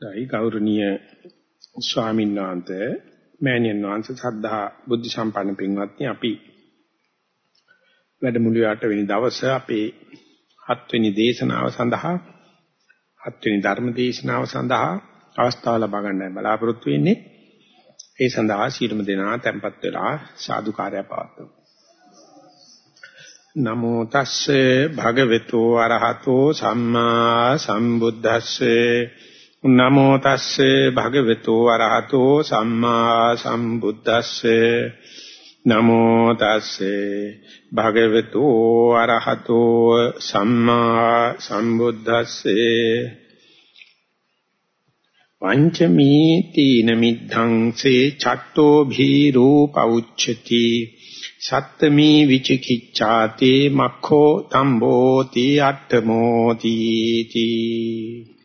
දෛ ගෞරවනීය ස්වාමීන් වහන්සේ මෑණියන් වහන්සේ සද්ධා බුද්ධ සම්පන්න පින්වත්නි අපි වැඩමුළුවේ 8 වෙනි දවසේ අපේ 7 වෙනි දේශනාව සඳහා 7 වෙනි ධර්ම දේශනාව සඳහා අවස්ථාව ලබා ගන්නයි බලාපොරොත්තු වෙන්නේ. ඒ සඳහා සීලම දෙනා tempත් වෙලා සාදුකාරය පවත්වමු. නමෝ තස්සේ භගවතු අරහතෝ සම්මා සම්බුද්දස්සේ නමෝ තස්සේ භගවතු අරහතෝ සම්මා සම්බුද්දස්සේ. නමෝ තස්සේ භගවතු අරහතෝ සම්මා සම්බුද්දස්සේ. පංචමී තීන මිද්ධං සේ චට්ටෝ භීරෝ පෞච්ඡති. සත්තමී විචිකිච්ඡාතේ මක්ඛෝ තම්බෝති අට්ඨමෝති තී.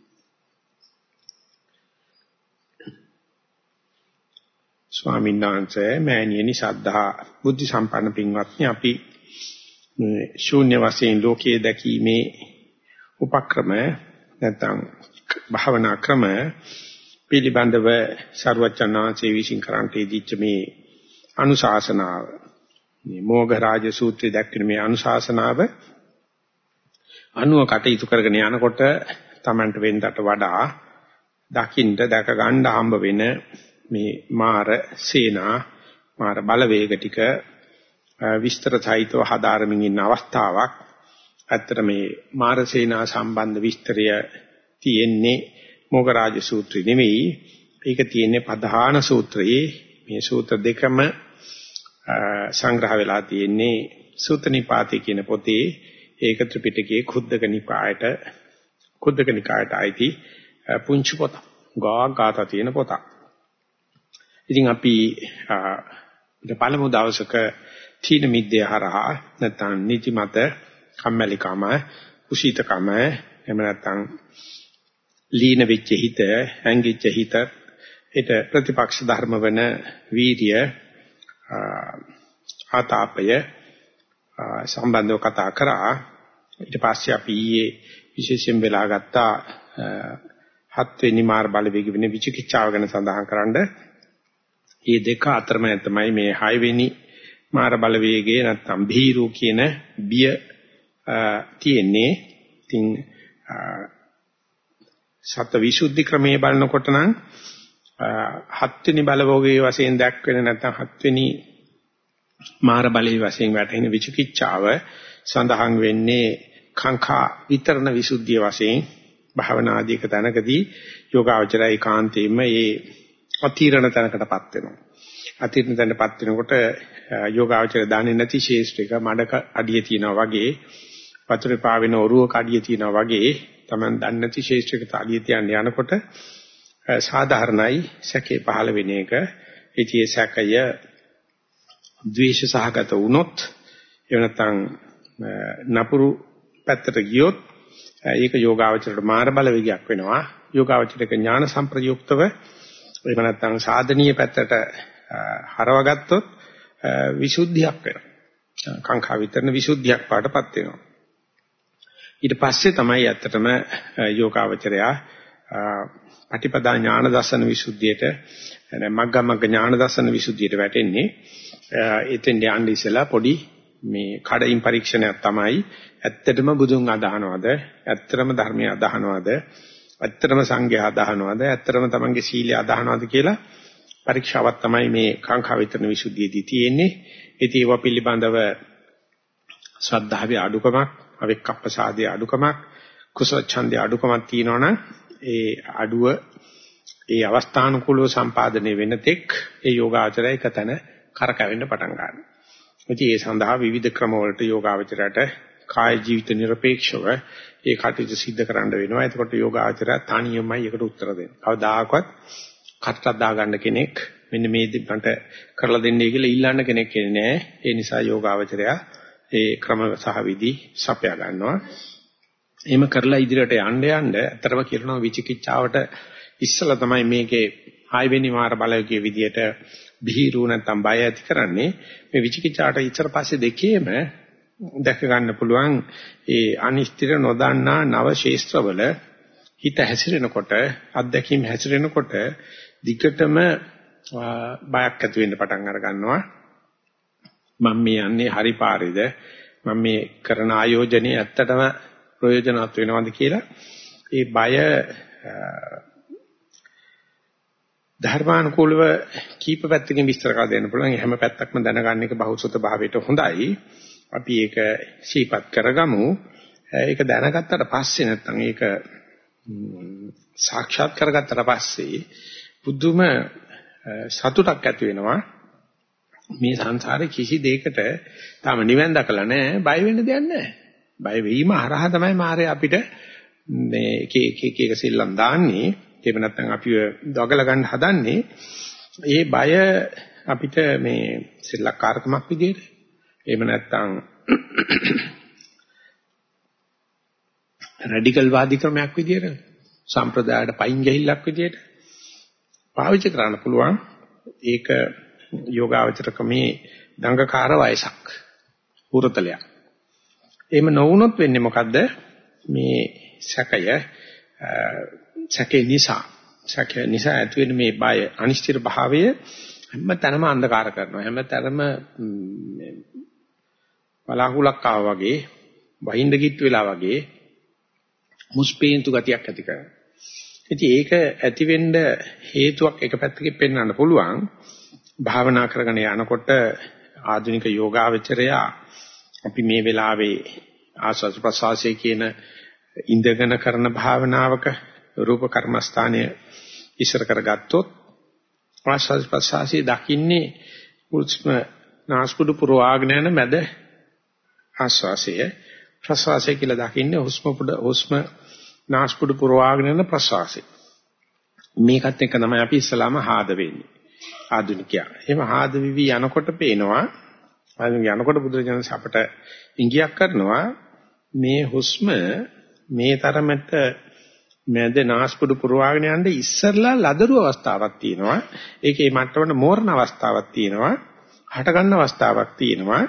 ස්වාමීන් වහන්සේ මෑණියනි සද්ධා බුද්ධ සම්පන්න පින්වත්නි අපි මේ ශූන්‍ය වශයෙන් ලෝකයේ දැකීමේ උපක්‍රම නැත්නම් භාවනා ක්‍රම පිළිබඳව ਸਰවචනාංශයේ විශ්ින් කරන්ට දීච්ච මේ අනුශාසනාව මේ මොගරාජ සූත්‍රයේ දැක්වෙන මේ අනුශාසනාව අනුව කටයුතු කරගෙන යනකොට Tamanට වෙන්නට වඩා දකින්න දැක ගන්න හම්බ වෙන මේ මාර සේනා මාර බලවේග ටික විස්තර සහිතව හදාරමින් ඉන්න අවස්ථාවක්. ඇත්තට මේ මාර සේනා සම්බන්ධ විස්තරය තියෙන්නේ මොගරාජ සූත්‍රෙ නෙවෙයි. ඒක තියෙන්නේ ප්‍රධාන සූත්‍රයේ මේ සූත්‍ර දෙකම සංග්‍රහ වෙලා තියෙන්නේ සූත්‍ර නිපාතේ කියන පොතේ ඒක ත්‍රිපිටකයේ කුද්දක නිකායට කුද්දක නිකායට අයිති පුංචි පොත. ගා ගාථා තියෙන පොතක්. ඉතින් අපි පළමු දවසක තීන මිද්දේ හරහා නැත්නම් නිතිමත කම්මැලිකම කුසීතකම එහෙම නැත්නම් ලීන වෙච්ච හිත හැංගිච්ච හිත ඒට ප්‍රතිපක්ෂ ධර්ම වෙන වීර්ය ආතාපය සම්බන්ධව කතා කරා. ඊට පස්සේ අපි ඊයේ විශේෂයෙන් වෙලා ගත්තා හත් වෙනි මාර් බලවේග වෙන විචිකිච්ඡාව ගැන සඳහන් කරන්නේ මේ දෙක අතරමැද තමයි මේ 6 වෙනි මාර බලවේගයේ නැත්තම් භීරු කියන බිය තියෙන්නේ. ඉතින් සත්‍ය විසුද්ධි ක්‍රමයේ බලනකොට නම් හත්වෙනි බලවෝගයේ වශයෙන් දැක්වෙන නැත්නම් හත්වෙනි මාර බලයේ වශයෙන් වැටෙන විචිකිච්ඡාව සඳහන් වෙන්නේ කාංකා විතරණ විසුද්ධිය වශයෙන් භාවනාදීක තැනකදී යෝගාවචරය ඒකාන්තයෙන්ම මේ අතිරණ තැනකටපත් වෙනවා. අතිරණ තැනටපත් වෙනකොට යෝගාචර දාන්නේ නැති ශේෂ්ත්‍රික මඩක අඩිය තියනවා වගේ වතුරේ පාවෙන ඔරුවක අඩිය තියනවා වගේ Taman දන්නේ නැති ශේෂ්ත්‍රික අඩිය තියන්න යනකොට සාධාරණයි සැකේ පහළ වෙන එක. ඉතියේ සැකය ද්වේෂ සහගත වුණොත් එහෙම නැත්නම් නපුරු පැත්තට ගියොත් ඒක යෝගාවචරයට මාර බලවේගයක් වෙනවා. යෝගාවචරයක ඥාන සම්ප්‍රයුක්තව එහෙම නැත්නම් සාධනීය පැත්තට හරවගත්තොත් විසුද්ධියක් වෙනවා. කාංකා විතරන විසුද්ධියක් පාටපත් වෙනවා. ඊට පස්සේ තමයි ඇත්තටම යෝගාවචරයා පටිපදා ඥාන දර්ශන විසුද්ධියට මග්ගමග්ග ඥාන දර්ශන විසුද්ධියට වැටෙන්නේ. එතෙන් යන්නේ ඉස්සලා පොඩි මේ කඩින් පරීක්ෂණයක් තමයි ඇත්තටම බුදුන් අදහනවද ඇත්තටම ධර්මය අදහනවද ඇත්තටම සංඝයා අදහනවද ඇත්තටම තමන්ගේ සීලය අදහනවද කියලා පරීක්ෂාවක් තමයි මේ කාංකා විතරන විසුද්ධියේදී තියෙන්නේ. ඉතින් ඒවා පිළිබඳව ශ්‍රද්ධාවේ අඩුකමක්, අවික්කප්පසාදයේ අඩුකමක්, කුසල ඡන්දයේ අඩුකමක් තියෙනවනම් ඒ අඩුව ඒ අවස්ථානුකූලව සම්පාදනය වෙන තෙක් ඒ යෝගාචරය එකතන කරකැවෙන්න පටන් ගන්නවා. ඉතින් ඒ සඳහා විවිධ ක්‍රමවලට යෝගාචරයට කාය ජීවිත নিরপেক্ষව ඒ කටයුතු සිද්ධ කරන්න වෙනවා. එතකොට යෝගාචරය තනියමයි ඒකට උත්තර දෙන්නේ. කවදාකවත් කටට දාගන්න කෙනෙක් මෙන්න මේ දෙන්නට කරලා දෙන්නේ කියලා ඉල්ලන්න කෙනෙක් ඉන්නේ නැහැ. ඒ නිසා යෝගාචරය ඒ ක්‍රම සහ විදි සපයා ගන්නවා. එහෙම කරලා ඉදිරියට යන්න යන්න අතරම කියනවා විචිකිච්ඡාවට ඉස්සලා තමයි මේකේ ආයවෙනි මාර බලයේ විදියට බිහිරු නැත්නම් බය ඇති කරන්නේ මේ විචිකිච්ඡාට ඉතර පස්සේ දෙකේම දැක ගන්න පුළුවන් ඒ අනිශ්චිත නොදන්නා නව ශේස්ත්‍රවල හිත හැසිරෙනකොට අත්දැකීම් හැසිරෙනකොට දිගටම බයක් ඇති වෙන්න පටන් අර ගන්නවා මම මේ යන්නේ හරි පාරේද මම මේ කරන ආයෝජනයේ ඇත්තටම ප්‍රයෝජනවත් වෙනවද කියලා ඒ බය ධර්මානුකූලව කීප පැත්තකින් විස්තර කරලා දෙන්න පුළුවන්. හැම පැත්තක්ම දැනගන්න එක බහුසුත භාවයට හොඳයි. අපි ඒක සීපත් කරගමු. ඒක දැනගත්තට පස්සේ නැත්නම් ඒක සාක්ෂාත් කරගත්තට පස්සේ බුදුම සතුටක් ඇති වෙනවා. මේ සංසාරේ කිසි දෙයකට තාම නිවන් දකලා නැහැ. බය වෙන්න දෙයක් නැහැ. බය වීම හරහා තමයි මාරේ අපිට මේ එක එක එක එක සිල්ලම් දාන්නේ එහෙම නැත්නම් අපිව දගල ගන්න හදන්නේ ඒ බය අපිට මේ සෙල්ලක්කාරකමක් විදියට එහෙම නැත්නම් රැඩිකල් වාදී ක්‍රමයක් විදියට සම්ප්‍රදායට පයින් ගිහිල්ලක් විදියට පාවිච්චි කරන්න පුළුවන්. ඒක යෝගාවචර ක්‍රමේ දංගකාර වයසක් පුරතලයක්. එහෙම නොවුනොත් වෙන්නේ මොකද්ද? මේ සැකය සැකේ නිසා. සැකේ නිසා ඇති වෙන මේ බය අනිශ්චිත භාවය හැම තැනම අන්ධකාර කරනවා. හැම තැනම බලාකුලක් ආවා වගේ වහින්ද කිට්ටු වෙලා වගේ මුස්පේන්තු ගතියක් ඇති කරනවා. ඉතින් ඒක ඇති වෙන්න හේතුවක් එක පැත්තකින් පෙන්වන්න පුළුවන්. භාවනා කරගෙන යනකොට ආධුනික යෝගාවචරයා අපි මේ වෙලාවේ ආස්වාද ප්‍රසවාසයේ කියන ඉඳගෙන කරන භාවනාවක රූප කර්මස්ථානය ඉස්සර කරගත්තොත් ආස්වාද ප්‍රසවාසයේ දකින්නේ උස්ම නාස්පුඩු පුරවාගෙන යන මැද ආස්වාසය ප්‍රසවාසය කියලා දකින්නේ හුස්ම පුඩ හුස්ම නාස්පුඩු පුරවාගෙන යන ප්‍රසවාසය මේකත් එක්ක තමයි අපි ඉස්සලාම ආද වෙන්නේ ආධුනිකයා එහෙම ආද විවි යනකොට පේනවා යනකොට බුදුරජාණන් අපට ඉඟියක් කරනවා මේ හුස්ම මේ තරමට මැද නාස්පුඩු පුරවාගෙන යන්න ඉස්සරලා ලදරු අවස්ථාවක් තියෙනවා. ඒකේ මට්ටමට මෝරණ අවස්ථාවක් තියෙනවා. හට ගන්න අවස්ථාවක් තියෙනවා.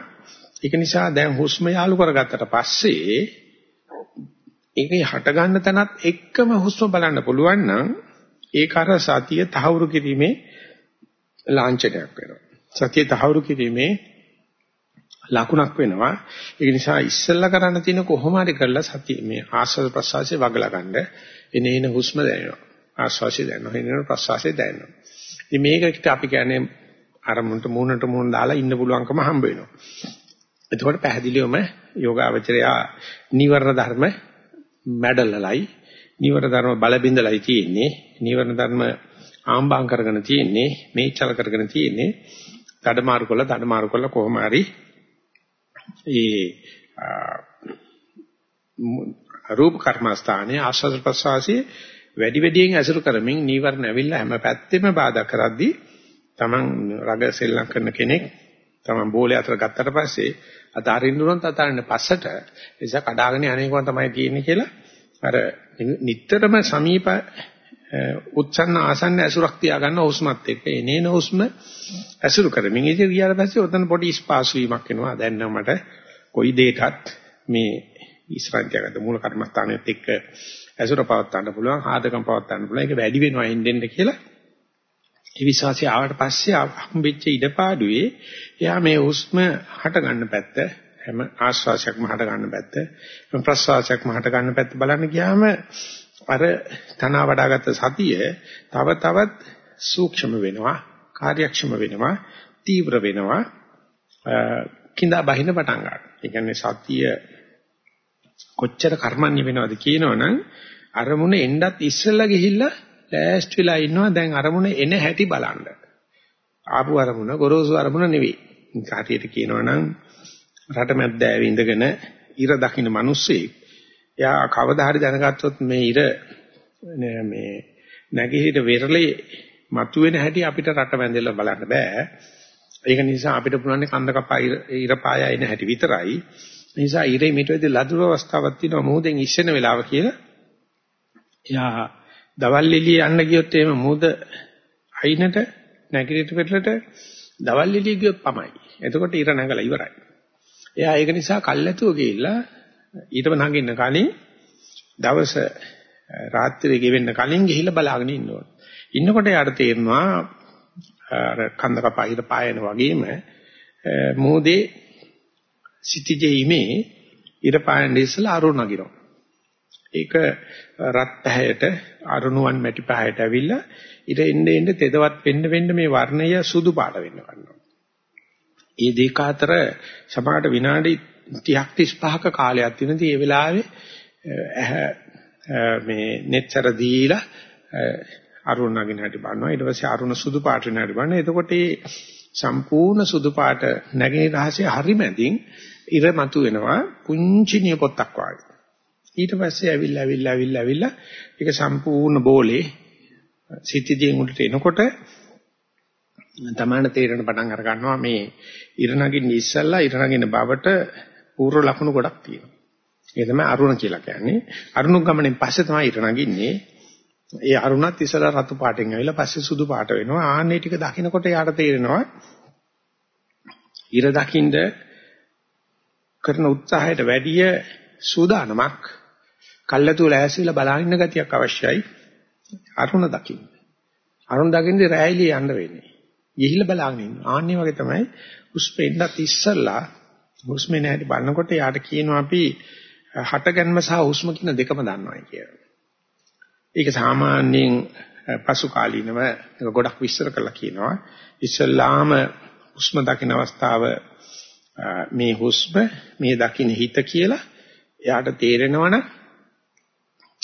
ඒක නිසා දැන් හුස්ම යාලු කරගත්තට පස්සේ ඒකේ හට ගන්න තැනත් එක්කම හුස්ම බලන්න පුළුවන් නම් ඒක අර සතිය තහවුරු කිරීමේ ලාංඡනයක් වෙනවා. සතිය තහවුරු කිරීමේ ලකුණක් වෙනවා. ඒක නිසා ඉස්සෙල්ලා කරන්න තියෙන කොහොම හරි කරලා සතිය මේ ආස්වාද ප්‍රසවාසයේ වගලා ගන්න එනේන හුස්ම දැනෙනවා. ආස්වාසිය දැනෙනවා. එනේන ප්‍රසවාසය දැනෙනවා. ඉතින් මේකට අපි කියන්නේ අරමුණට මූණට මූණ දාලා ඉන්න පුළුවන්කම හම්බ වෙනවා. එතකොට පැහැදිලිවම යෝගාවචරයා නීවරණ ධර්ම මැඩලලයි නීවරණ ධර්ම බල බින්දලයි තියෙන්නේ. නීවරණ ධර්ම ආම්බාම් කරගෙන තියෙන්නේ. මේචල කරගෙන තියෙන්නේ. තඩමාරු කළා තඩමාරු කළා කොහොම හරි ඒ රූප කර්මස්ථානයේ ආස්වාද ප්‍රසවාසයේ වැඩි වැඩියෙන් ඇසුරු කරමින් නීවරණ ඇවිල්ලා හැම පැත්තෙම බාධා කරද්දී Taman රග සෙල්ලම් කරන කෙනෙක් Taman බෝලේ අතර ගත්තට පස්සේ අතාරින්න උනොත් අතාරින්න පස්සට එසා කඩාගෙන යන්නේකම තමයි තියෙන්නේ කියලා අර නිටතරම සමීප උත්සන්න ආසන්න ඇසුරක් තියාගන්න හුස්මත් එක්ක. එනේන හුස්ම ඇසුරු කරමින් ඉතින් ගියාට පස්සේ ඔතන පොඩි ස්පාස් වීමක් එනවා. දැන් නම් මට කොයි දෙයකත් මේ ඉස්රාන්තියකට මූල කර්මස්ථානෙත් එක්ක ඇසුර පවත්වන්න පුළුවන් ආදකම් පවත්වන්න පුළුවන්. ඒක වැඩි වෙනවා එන්නෙන්න කියලා ඒ විශ්වාසය ආවට පස්සේ හම්බෙච්ච ඉඩපාඩුවේ එයා මේ හුස්ම හට ගන්න පැත්ත හැම ආශ්වාසයක්ම හට ගන්න පැත්ත ප්‍රශ්වාසයක්ම හට ගන්න පැත්ත බලන්න ගියාම අර තනවා වඩාගත්ත සතිය තව තවත් සූක්ෂම වෙනවා කාර්යක්ෂම වෙනවා තීව්‍ර වෙනවා කිඳා බහින පටන් ගන්නවා. ඒ කියන්නේ සතිය කොච්චර කර්මන්නේ වෙනවද කියනවනම් අරමුණ එන්නත් ඉස්සෙල්ලා ගිහිල්ලා ලෑස්ති වෙලා ඉන්නවා දැන් අරමුණ එන හැටි බලන්න. ආපු අරමුණ ගොරෝසු අරමුණ නෙවෙයි. කාටියට කියනවනම් රටමැද්දෑවේ ඉඳගෙන ඉර දකින්න මිනිස්සෙක් එයා කවදා හරි දැනගත්තොත් මේ ඉර මේ නැගිහිට වෙරළේ මතුවෙන හැටි අපිට රට වැඳෙලා බලන්න බෑ. ඒක නිසා අපිට පුළුවන් කන්ද කපා ඉර පායා එන හැටි විතරයි. ඒ නිසා ඉරේ මිටවෙදී ලදුර අවස්ථාවක් තියෙනවා මොහොතෙන් ඉස්සෙන වෙලාව කියලා. එයා දවල් එළිය යන්න ගියොත් එහෙම මොහොත අයිනට නැගිටිට පෙරලට දවල් එළිය ගියොත් පමයි. එතකොට ඉර නැගලා ඉවරයි. එයා ඒක නිසා කල්ැතුව ගිහිල්ලා ඊටම නගින්න කලින් දවස රාත්‍රියේ ගෙවෙන්න කලින් ගිහිල්ලා බලාගෙන ඉන්න ඕන. ඉන්නකොට යාට තේරෙනවා අර කන්ද කපහිර පායන වගේම මොහොතේ සිටිජේ ඉමේ ඉර පායන ඉස්සලා අරුණ නගිනවා. ඒක රත් පැහැයට අරුණුවන් මැටි පැහැයට ඇවිල්ලා ඉර එන්න එන්න තෙදවත් වෙන්න වෙන්න මේ වර්ණය සුදු පාට වෙන්න ගන්නවා. ඒ දෙක අතර සමහරට විනාඩි 30ක් 35ක කාලයක් තියෙනදී ඒ වෙලාවේ මේ netතර දීලා අරුණ නගින හැටි බලනවා. ඊට පස්සේ අරුණ සුදු පාට වෙන හැටි බලනවා. එතකොට මේ සම්පූර්ණ සුදු පාට නැගෙන රහසේ හරි මැදින් ඉර මතු වෙනවා පුංචි නියපොත්තක් වගේ. ඊට පස්සේ ඇවිල්ලා ඇවිල්ලා ඇවිල්ලා ඇවිල්ලා ඒක සම්පූර්ණ බෝලේ සිටිදීන් උඩට එනකොට තමන්න තේරෙන පටන් අර ගන්නවා මේ ඉර නගින්න ඉස්සල්ලා ඉර නගින බවට පූර්ව ලකුණු ගොඩක් තියෙනවා. ඒ තමයි අරුණ කියලා කියන්නේ. අරුණු ගමනෙන් පස්සේ තමයි ඉර නගින්නේ. ඒ අරුණත් ඉස්සලා රතු පාටෙන් ඇවිල්ලා පස්සේ සුදු පාට වෙනවා. ආන්නේ ටික දකිනකොට යාට තේරෙනවා ඉර දකින්ද කරන උත්සාහයට වැඩිය සූදානමක් කල්ලාතු ලෑස්තිලා බලන ඉන්න ගතියක් අවශ්‍යයි. අරුණ දකින්න. අරුණ දකින්නේ රැයිලි යන්න වෙන්නේ. ගිහිල්ලා බලාගෙන ඉන්න. ආන්නේ වගේ තමයි හුස්මෙන්නත් ඉස්සල්ලා හුස්මේ නැහැටි බලනකොට යාට කියනවා අපි හටගන්ම සහ හුස්ම කියන දෙකම දන්නවයි කියලා. ඒක සාමාන්‍යයෙන් පසු කාලීනව ගොඩක් විස්තර කරලා කියනවා. ඉස්සල්ලාම හුස්ම දකින අවස්ථාව මේ හුස්ම මේ දකින්න හිත කියලා එයාට තේරෙනවනම්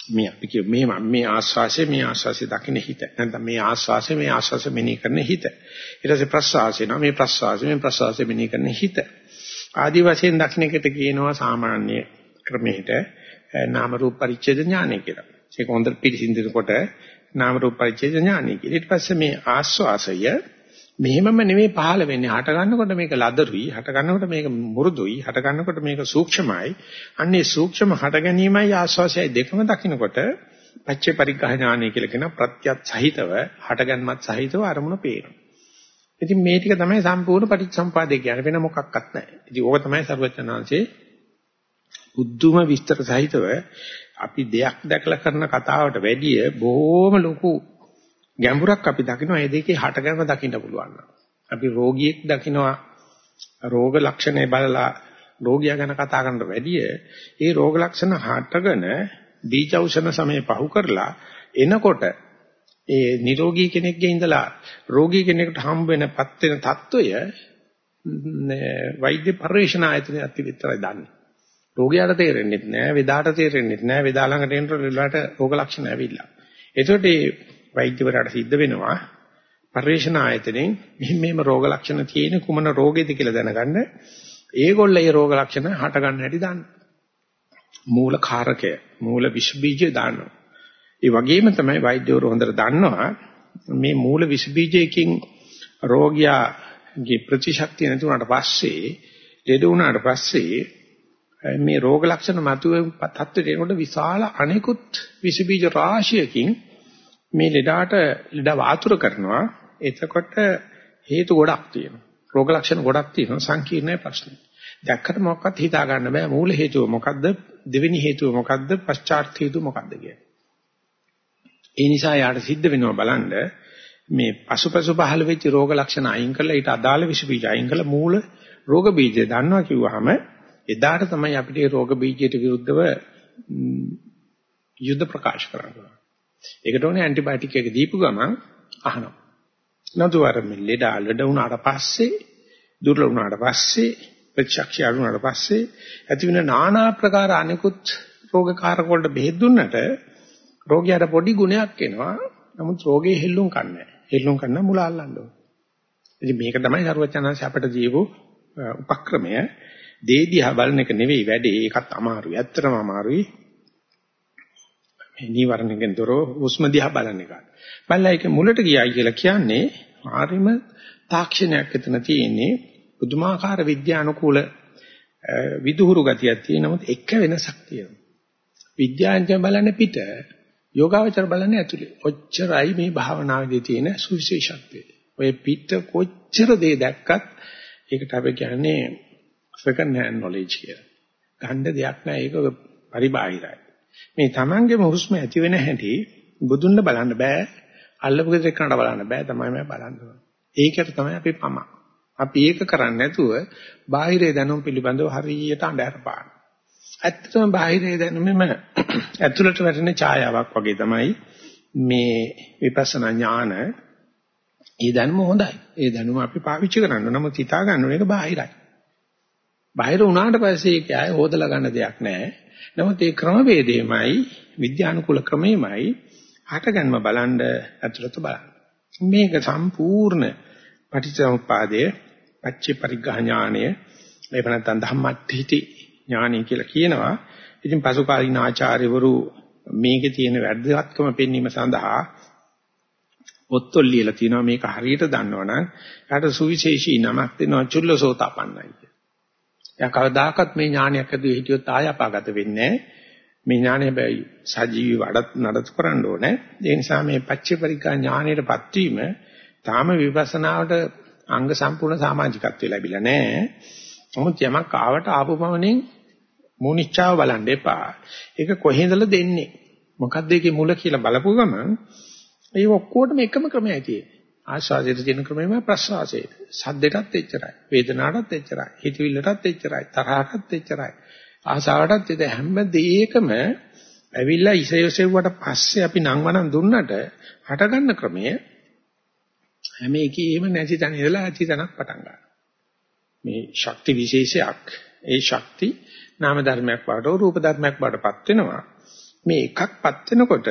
මේ අපි කිය මේ මේ ආස්වාසය මේ ආස්වාසය දකින්න හිත. නැත්නම් මේ ආස්වාසය මේ ආස්වාසය මෙනෙහි කරන හිත. ඊට පස්සේ ප්‍රස්වාසය නම් මේ ප්‍රස්වාසය මේ ප්‍රස්වාසය මෙනෙහි කරන හිත. ආදි වශයෙන් දකින්න එකට කියනවා සාමාන්‍ය ක්‍රමයකට නාම රූප පරිච්ඡේද ඥානය කියලා. ඒක හොඳට පිළිසින්දිනකොට නාම රූප පරිච්ඡේද ඥානය කියලා. ඊට පස්සේ මේ ආස්වාසය මෙහෙමම නෙමෙයි පහළ වෙන්නේ. හට ගන්නකොට මේක ලදරුයි, හට ගන්නකොට මේක මුරුදුයි, හට ගන්නකොට මේක සූක්ෂමයි. අන්නේ සූක්ෂම හට ගැනීමයි ආස්වාසයයි දෙකම දකින්නකොට පච්චේ පරිග්‍රහ ඥානය කියලා කියන ප්‍රත්‍යත් සහිතව, හටගන්මත් සහිතව අරමුණ පේනවා. ඉතින් මේ ටික තමයි සම්පූර්ණ පටිච්චසම්පාදේ කියන්නේ වෙන මොකක්වත් නැහැ. ඉතින් ඕක තමයි සර්වචනාංශේ උද්දුම විස්තර සහිතව අපි දෙයක් දැකලා කරන කතාවට වැඩිය බොහොම ලොකු ගැඹුරක් අපි දකිනවා ඒ දෙකේ හටගැම දකින්න පුළුවන්. අපි රෝගියෙක් දකිනවා රෝග ලක්ෂණේ බලලා රෝගියා ගැන කතා කරන්න වැඩිය ඒ රෝග ලක්ෂණ හටගෙන බීජ ඖෂධ සමයේ පහු කරලා එනකොට ඒ නිරෝගී කෙනෙක්ගේ ඉඳලා රෝගී කෙනෙකුට හම් වෙනපත් වෙන తত্ত্বය වෛද්‍ය පරිශන ආයතනයේ අති විතරයි දන්නේ. රෝගියාට තේරෙන්නේ නැහැ, වේදාට තේරෙන්නේ නැහැ, වේදා ළඟට එනකොට වේලාට රෝග ලක්ෂණ ඇවිල්ලා. ඒකට වෛද්‍යවරයාට සිද්ධ වෙනවා පරිශන ආයතනෙන් මෙහිම මෙහෙම රෝග ලක්ෂණ තියෙන කුමන රෝගෙද කියලා දැනගන්න. ඒගොල්ලෝ ඒ රෝග ලක්ෂණ හට ගන්න හැටි දාන්න. මූල කාරකය මූල විෂ බීජය දාන්නවා ඒ වගේම තමයි වෛද්‍යවරු හොඳට දන්නවා මේ මූල විෂ බීජයකින් රෝගියාගේ ප්‍රතිශක්තිය නැති වුණාට පස්සේ ලෙඩ වුණාට පස්සේ මේ රෝග ලක්ෂණ මතුවෙ තත්ත්වයට එනකොට විශාල අනෙකුත් විෂ බීජ රාශියකින් මේ ලෙඩාට ලෙඩ වාතුර කරනවා. එතකොට හේතු ගොඩක් තියෙනවා. රෝග ලක්ෂණ ගොඩක් තියෙනවා. සංකීර්ණයි ප්‍රශ්නේ දැක්කට මොකක්වත් හිතා ගන්න බෑ. මූල හේතුව මොකද්ද? දෙවෙනි හේතුව මොකද්ද? පශ්චාත් හේතුව මොකද්ද කියන්නේ ඒ නිසා යාට සිද්ධ වෙනවා බලන්න මේ පසුපසු පහළ වෙච්ච රෝග ලක්ෂණ අයින් කරලා ඊට අදාළ විස බීජ අයින් කරලා මූල රෝග බීජය දන්නවා කිව්වහම එදාට තමයි අපිට රෝග බීජයට විරුද්ධව යුද්ධ ප්‍රකාශ කරන්න ඒකට ඕනේ ඇන්ටිබයොටික් එක දීපු ගමන් අහනවා. නතු අර මේ ලෙඩ ලෙඩ වුණාට පස්සේ දුර්ල වුණාට පස්සේ ප්‍රතිශක්ෂය අඩු වුණාට පස්සේ ඇති වෙන নানা ආකාර අනිකුත් රෝගකාරක වලට බෙහෙත් දුන්නට රෝගියාට පොඩි ගුණයක් එනවා. නමුත් රෝගේ හෙල්ලුම් කන්නේ හෙල්ලුම් කරන මුල අල්ලන්න ඕනේ. ඉතින් මේක තමයි සරුවචනanse අපට දීපු උපක්‍රමය. දේ දිහා බලන එක නෙවෙයි වැඩේ. ඒකත් අමාරුයි. ඇත්තටම අමාරුයි. මේ නීවරණයෙන් දොරව හුස්ම දිහා බලන එක. බලලා ඒක මුලට ගියයි කියලා කියන්නේ ආරිම තාක්ෂණයක් එතන තියෙන්නේ පුදුමාකාර විද්‍යානුකූල විදුහුරු ගතියක් තියෙන නමුත් එක වෙනසක් තියෙනවා. විද්‍යාඥයන් බලන්නේ පිට, යෝගාවචර බලන්නේ ඇතුලේ. ඔච්චරයි මේ භාවනාවේදී තියෙන සුවිශේෂත්වය. ඔය පිට කොච්චර දේ දැක්කත් ඒකට අපි කියන්නේ second hand knowledge කියලා. ගන්න දෙයක් නෑ ඒක පරිබාහිරයි. මේ Tamangeම හුස්ම ඇති වෙන හැටි බුදුන්න බලන්න බෑ. අල්ලපු ගෙදර එක්කනට බලන්න බෑ තමයි මම බලන්න ඕනේ. ඒකට තමයි අපි පම. අපි ඒක කරන්නේ නැතුව බාහිරේ දැනුම් පිළිබඳව හරියට අඳහර පාන. ඇත්තටම බාහිරේ දැනුමෙම ඇතුළට වැටෙන ඡායාවක් වගේ තමයි මේ විපස්සනා ඥාන. ඒ දැනුම හොඳයි. ඒ දැනුම අපි පාවිච්චි කරන්න. නමුත් හිතා ගන්න එක බාහිරයි. බාහිර වුණාට පස්සේ ඒක ආයේ හොදලා ගන්න දෙයක් නැහැ. නමුත් ඒ ක්‍රමවේදයමයි විද්‍යානුකූල ක්‍රමෙමයි හටගන්ම බලන්න ඇතුළත බලන්න. මේක සම්පූර්ණ පටිච්චසමුප්පාදයේ පච්චේ පරිග්‍රහ ඥානය එහෙම නැත්නම් ධම්මට්ඨිති ඥානය කියලා කියනවා. ඉතින් පසුකාලීන ආචාර්යවරු මේකේ තියෙන වැදගත්කම පෙන්වීම සඳහා ඔත්තොල් ලියලා තිනවා මේක හරියට දන්නවනම් එයාට සුවිශේෂී නමක් දෙනවා චුල්ලසෝතාපන්නයි කිය. එයා කවදාකවත් මේ ඥානයක් ඇතුළේ හිටියොත් ආය අපාගත වෙන්නේ මේ ඥානය හැබැයි සජීවී වඩත් නඩත්තු කරන්න ඕනේ. ඒ නිසා මේ පච්චපරිකා ඥානයටපත් වීම තාම විපස්සනාවට අංග සම්පූර්ණ සමාජිකත්වය ලැබිලා නැහැ. නමුත් යමක් ආවට ආපු පමණින් මූනිච්චාව බලන්න එපා. ඒක කොහේඳලා දෙන්නේ? මොකක්ද ඒකේ මුල කියලා බලපුව ගමන් ඒ ඔක්කොටම එකම ක්‍රමයයි තියෙන්නේ. ආස්වාදයට තියෙන ක්‍රමයම ප්‍රසවාසයට. සද්දයටත් එච්චරයි. වේදනාවටත් එච්චරයි. හිතවිල්ලටත් එච්චරයි. තරහටත් එච්චරයි. ආසාවටත් එද හැම දෙයකම ඇවිල්ලා ඉසයොසෙව්වට පස්සේ අපි නංවනම් දුන්නට හටගන්න ක්‍රමය හැම එකෙම නැති තැන ඉඳලා ඇති තැනක් පටන් ගන්නවා. මේ ශක්ති විශේෂයක් ඒ ශක්ති නාම ධර්මයක් වාටෝ රූප ධර්මයක් වාටපත් වෙනවා. මේ එකක්පත් වෙනකොට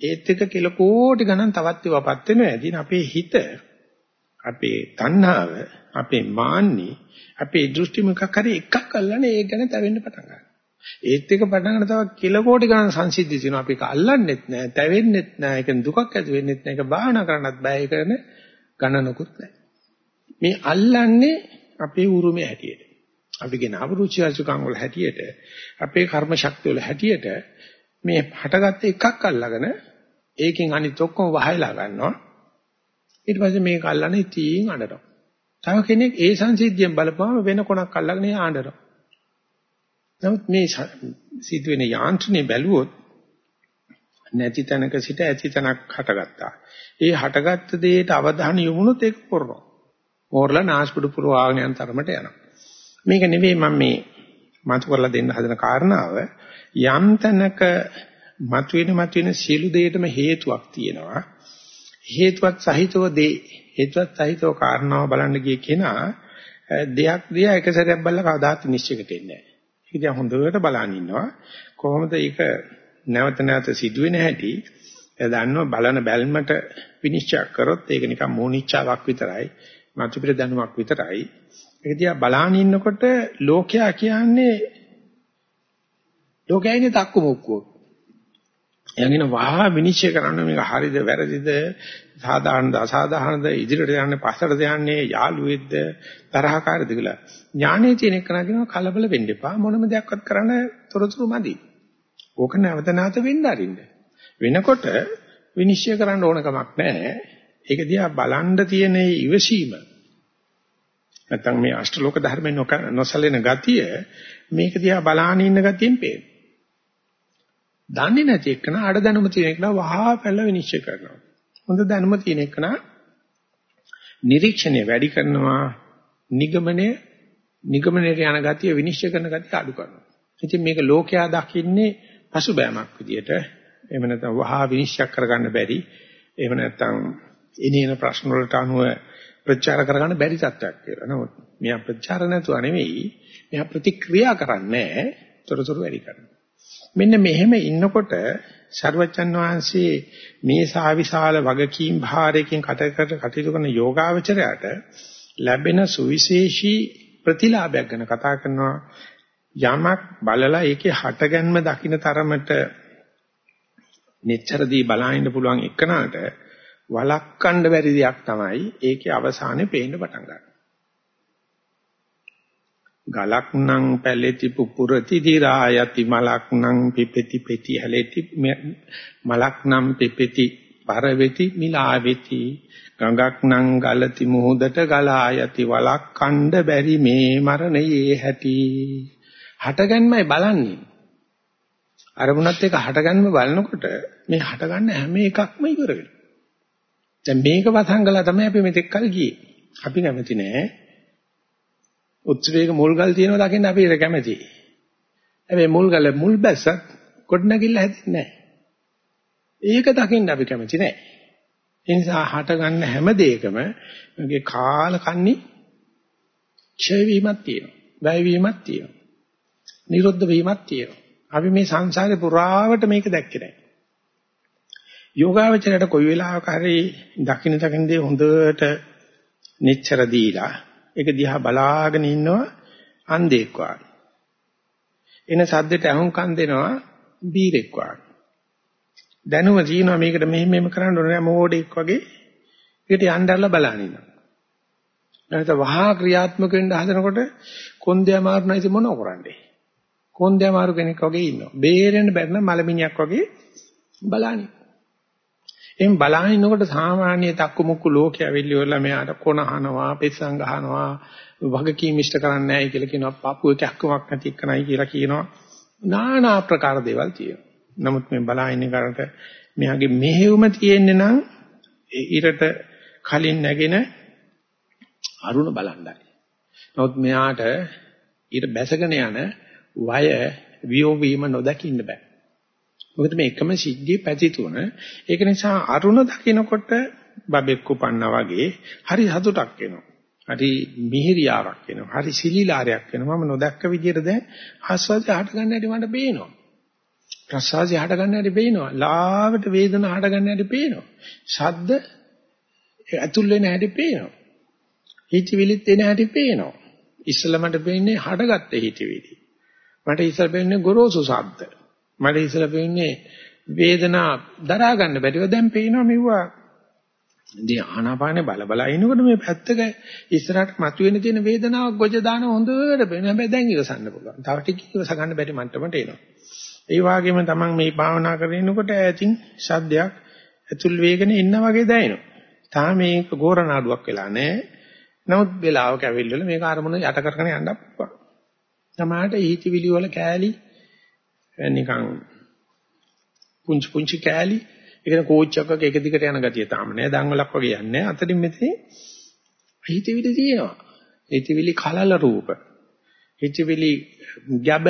ඒත් එක කිල කෝටි ගණන් තවත් ඒවාපත් වෙනවා. ඉතින් අපේ හිත අපේ තණ්හාව අපේ මාන්නි අපේ දෘෂ්ටි මොකක් හරි එකක් අල්ලන්නේ ඒක ගැන තැවෙන්න පටන් ගන්නවා. ඒත් එක පටන් ගන්න තව කිල කෝටි ගණන් සංසිද්ධි තියෙනවා. අපි ඒක අල්ලන්නෙත් නෑ, තැවෙන්නෙත් නෑ, ඒක දුකක් ඇති වෙන්නෙත් නෑ. ඒක භාවනා කරන්නත් බෑ. ඒක න ගණනකුත් නෑ. මේ අල්ලන්නේ අපේ උරුමයේ හැටියට. අපි ගෙන අවරුචි අසුකම් වල හැටියට, අපේ කර්ම ශක්තිය වල හැටියට මේ හටගත්ත එකක් අල්ලගෙන ඒකෙන් අනිත් ඔක්කොම වහයලා ගන්නවා. ඊට පස්සේ මේක අල්ලන්නේ තීන් අඬනවා. තව කෙනෙක් ඒ සංසිද්ධියෙන් බලපුවම වෙන කොනක් අල්ලගෙන ආඬනවා. නමුත් මේ සිදුවෙන යාන්ත්‍රණය බැලුවොත් නැති තැනක සිට ඇති තැනක් හටගත්තා. ඒ හටගත්ත දෙයට අවධානය යොමුනොත් ඒක කරනවා. මෝරලා නාස්පුඩු පුරවාගෙන යන තරමට යනවා. මේක නෙවෙයි මම මේ මතු කරලා දෙන්න හදන කාරණාව යම් තැනක මතුවෙන මතුවෙන සියලු දෙයකම හේතුවක් තියෙනවා. හේතුවත් සහිතව දේ හේතුවත් සහිතව කාරණාව බලන්න ගිය කෙනා දෙයක් දිහා එක සැරයක් බලලා කවදාත් නිශ්චයකට එන්නේ නැහැ. ඒක දිහා හොඳට බලන් ඉන්නවා. කොහොමද ඒක නැවත නැවත සිදුවෙන හැටි එයා දන්නවා බලන බැල්මට විනිශ්චය කරොත් ඒක නිකන් මෝනිච්චාවක් විතරයි. මතු පිට දැනුමක් විතරයි. ඒක දිහා බලන් ඉන්නකොට ලෝකයා කියන්නේ ලෝකයයිනේ තක්කු මුක්කුව. එයාගෙන වහා විනිශ්චය කරන්න මේක හරිද වැරදිද සාධාරණද අසාධාරණද ඉදිරියට යන්නේ පස්සට යන්නේ යාළුවෙක්ද තරහකාරද කියලා ඥානයේ තියෙන එක නගිනවා කලබල වෙන්න එපා මොනම දෙයක්වත් කරන්න තොරතුරු මදි. ඕක නැවත නැවත වෙන්න අරින්න. වෙනකොට විනිශ්චය කරන්න ඕන කමක් නැහැ. ඒක දිහා බලන්න තියෙන ඉවසීම නැත්නම් මේ අෂ්ටලෝක ධර්මෙන් නොසලෙන ගතිය මේක දිහා බලාගෙන ඉන්න ගතියෙන් පේනවා. දන්නේ නැති එකන අඩ දැනුම තියෙන එකන වහා පැල විනිශ්චය කරනවා. හොඳ දැනුම තියෙන එකන නිරීක්ෂණය වැඩි කරනවා නිගමනය නිගමනයට යන ගතිය විනිශ්චය කරන ගතිය අඩු කරනවා. ඉතින් මේක ලෝකයා දකින්නේ පසුබෑමක් විදියට එහෙම නැත්නම් වහා විනිශ්චය කරගන්න බැරි එහෙම නැත්නම් එනින ප්‍රශ්න වලට අනුව ප්‍රචාර කරගන්න බැරි තත්ත්වයක් කියලා. නමුත් මෙයා ප්‍රචාර නැතුව නෙවෙයි මෙයා ප්‍රතික්‍රියා කරන්නේ තොරතුරු වැඩි කරනවා. මෙන්න මෙහෙම ඉන්නකොට ਸਰවචන් වහන්සේ මේ සාවිශාල වගකීම් භාරයකින් කටකට කටයුතු කරන යෝගාවචරයට ලැබෙන සුවිශේෂී ප්‍රතිලාභයක් ගැන කතා කරනවා යමක් බලලා ඒකේ හටගන්ම දකින්න තරමට neච්චරදී බලහින්න පුළුවන් එකනට වළක්වන්න බැරි දෙයක් තමයි ඒකේ අවසානයේ පේන්න පටන් ගන්න. ගලක් නම් පැලෙති පුපුරති දිරායති මලක් නම් පිපෙති පෙති හැලෙති මලක් නම් පිපෙති පරවෙති මිලාවෙති ගඟක් නම් ගලති මුහුදට ගලායති වලක් කණ්ඩ බැරි මේ මරණයේ හැටි හටගන්මයි බලන්නේ අරමුණත් එක්ක හටගන්න බලනකොට මේ හටගන්න හැම එකක්ම ඉවර වෙනවා. දැන් මේක වසංගලා තමයි අපි මෙතෙක් කල් ගියේ. අපි කැමති නෑ. උත්සවයක මුල් ගල් තියෙනවා දකින්න අපි ඒක කැමති. හැබැයි මුල් ගල මුල් බැස්සත් කොට නැගිල්ල හැදෙන්නේ නෑ. ඒක දකින්න අපි කැමති නෑ. ඒ නිසා හට ගන්න හැම දෙයකම මගේ කාල කන්නේ ඡය වීමක් තියෙනවා. වැය වීමක් තියෙනවා. නිරුද්ධ වීමක් තියෙනවා. අපි මේ සංසාරේ පුරාවට මේක දැක්කේ නැහැ. යෝගාවචරයට කොයි වෙලාවක හරි දකින්න දකින්න දේ හොඳට නිච්චර දීලා ඒක දිහා බලාගෙන ඉන්නවා අන්ධෙක් වගේ. එන සද්දෙට අහුම්කම් දෙනවා බීරෙක් වගේ. දැනුම තියෙනවා මේකට මෙහෙම මෙහෙම කරන්න ඕනේ නෑ මෝඩෙක් වගේ. ඒකට යnderලා බලන ඉන්නවා. නැත්නම් වහා ක්‍රියාත්මක වෙන්න හදනකොට කොන්දේ අමාරු නැති මොනව කරන්නේ? කොන්දේ අමාරු කෙනෙක් වගේ ඉන්නවා. බේරෙන්න බැරි නම් මලමිණියක් වගේ බලන්නේ. එම් බලන ඉන්නකොට සාමාන්‍ය තක්කු මුක්කු ලෝකයේ ඇවිල්ලි වල මෙයාට කොන අහනවා, පෙස්සන් ගහනවා, වගකීම් ඉෂ්ට කරන්නේ නැහැ කියලා කියනවා, පපුව කැක්කමක් නැති එක්කනයි කියලා කියනවා. নানা ආකාර දේවල් තියෙනවා. නමුත් මේ බලාගෙන කරට මෙයාගේ මෙහෙයුම තියෙන්නේ නම් ඉරට කලින් නැගෙන අරුණ බලන්නයි. නමුත් මෙයාට ඊට බැසගෙන යන වය වියෝවීම නොදකින්න බෑ. මොකද මේ එකම සිද්ධිය පැති තුන. ඒක නිසා අරුණ දකිනකොට බබෙක් උපන්නා වගේ හරි සතුටක් එනවා. හරි මිහිරියාවක් එනවා. හරි සිලිලාරයක් එනවා. මම නොදැක්ක විදිහට දැන් ආස්වාදය හට ගන්න හැටි මට පේනවා. ප්‍රසආසය හට ගන්න හැටි පේනවා. ලාවට වේදනා හට ගන්න හැටි පේනවා. ශබ්ද ඇතුල් වෙන හැටි පේනවා. හිතවිලිත් එන හැටි පේනවා. ඉස්සෙල්ලා මට පේන්නේ හටගත්ත හිතවිලි. මට ඉස්සෙල්ලා පේන්නේ ගොරෝසු ශබ්ද. මට ඉස්සෙල්ලා පේන්නේ වේදනා දරා ගන්න බැරිව දැන් පේනවා මෙවුවා. ඉතින් ආනාපානේ බල බල ඉනකොට මේ පැත්තක ඉස්සරහට මතුවෙන තියෙන වේදනාවක් ගොජ දාන හොඳට පේන හැබැයි දැන් ඉවසන්න පුළුවන්. තව ටික ඉවස ගන්න බැරි මට්ටමට එනවා. ඒ වගේම තමන් මේ භාවනා කරගෙනනකොට ඈතින් ශබ්දයක් ඇතුල් වේගනේ ඉන්න වගේ දැනෙනවා. තාම මේක ගෝරනාඩුවක් වෙලා නැහැ. නමුත් වෙලාවක ඇවිල්ලා මේක අරමුණ යට කරගෙන යන්න පුළුවන්. සමහරට ඊහිතිවිලි වල කෑලි නිකන් පුංචි පුංචි කෑලි ඒකන කෝච්චයක් වගේ එක දිගට යන ගතිය තාම නෑ. දන්වලක් වගේ යන්නේ. අතරින් මෙතන ඊහිතිවිලි තියෙනවා. ඊහිතිවිලි කලල රූප. ඊහිතිවිලි ගැබ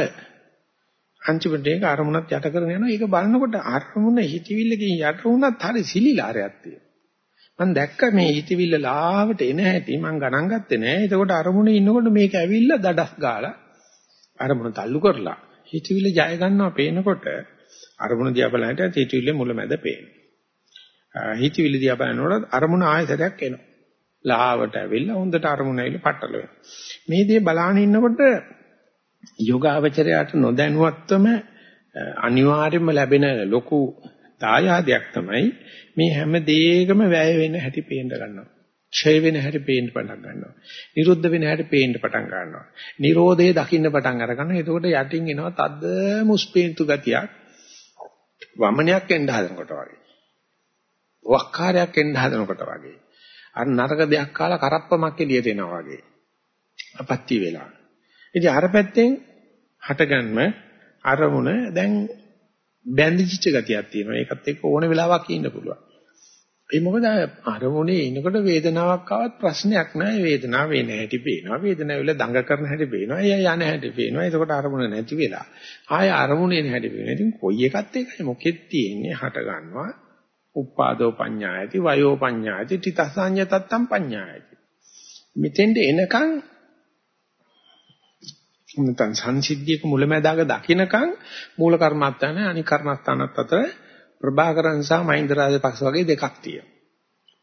අන්තිමට ඒක අරමුණත් යට කරගෙන යනවා. ඒක බලනකොට අරමුණ හිතවිල්ලකින් යට වුණත් හරි සිලිලාරයක් තියෙනවා. මම දැක්ක මේ හිතවිල්ල ලාවට එන හැටි මම ගණන් ගත්තේ නෑ. එතකොට අරමුණේ ඉන්නකොට මේක ඇවිල්ලා දඩස් ගාලා අරමුණ තල්ලු කරලා හිතවිල්ල ජය ගන්නවා පේනකොට අරමුණ දිහා බලනකොට හිතවිල්ලේ මුලැමැද පේනවා. හිතවිල්ල දිහා බලනකොට අරමුණ ආයතරයක් එනවා. ලාවට ඇවිල්ලා හොඳට අරමුණ ඇවිල්ලා පටල වෙනවා. මේ දේ බලාගෙන ඉන්නකොට යෝගාවචරයට නොදැනුවත්වම අනිවාර්යයෙන්ම ලැබෙන ලොකු දායාදයක් තමයි මේ හැම දෙයකම වැය වෙන හැටි පේන්න ගන්නවා. ඡය වෙන හැටි පේන්න පටන් ගන්නවා. නිරුද්ධ වෙන හැටි පේන්න පටන් ගන්නවා. නිරෝධය දකින්න පටන් අර ගන්නවා. එතකොට යටින් එනවා තද්ද මුස්පේන්තු ගතියක්. වමනයක් එන්න හදනකොට වගේ. වක්කාරයක් එන්න හදනකොට වගේ. අර නරක දෙයක් කාලා කරප්පමක් එළියට එනවා වගේ. අපත්‍ය වෙලා. ඉතින් අර පැත්තෙන් හටගන්ම අරමුණ දැන් බැඳිච්ච ගතියක් තියෙනවා. ඒකත් එක්ක ඕන වෙලාවක ඉන්න පුළුවන්. ඒ මොකද අරමුණේ ඉනකොට වේදනාවක් ආවත් ප්‍රශ්නයක් නැහැ. වේදනාව වෙන හැටි පේනවා. වේදනාව වල දඟ කරන හැටි පේනවා. එය යන හැටි පේනවා. එතකොට අරමුණ නැති වෙලා ආය අරමුණේ හැටි පේනවා. ඉතින් කොයි එකත් එකයි මොකෙත් තියෙන්නේ හට ගන්නවා. උපාදෝ පඤ්ඤායති වයෝ පඤ්ඤායති තිතසඤ්ඤ තත්තම් පඤ්ඤායති. මෙතෙන්ට එනකන් නැත්නම් සංසිද්ධියක මුලැමැදාක දකින්නකන් මූල කර්මස්ථාන අනික් කර්මස්ථානත් අතර ප්‍රභාකරන් සහ මහින්ද රාජපක්ෂ වගේ දෙකක් තියෙනවා.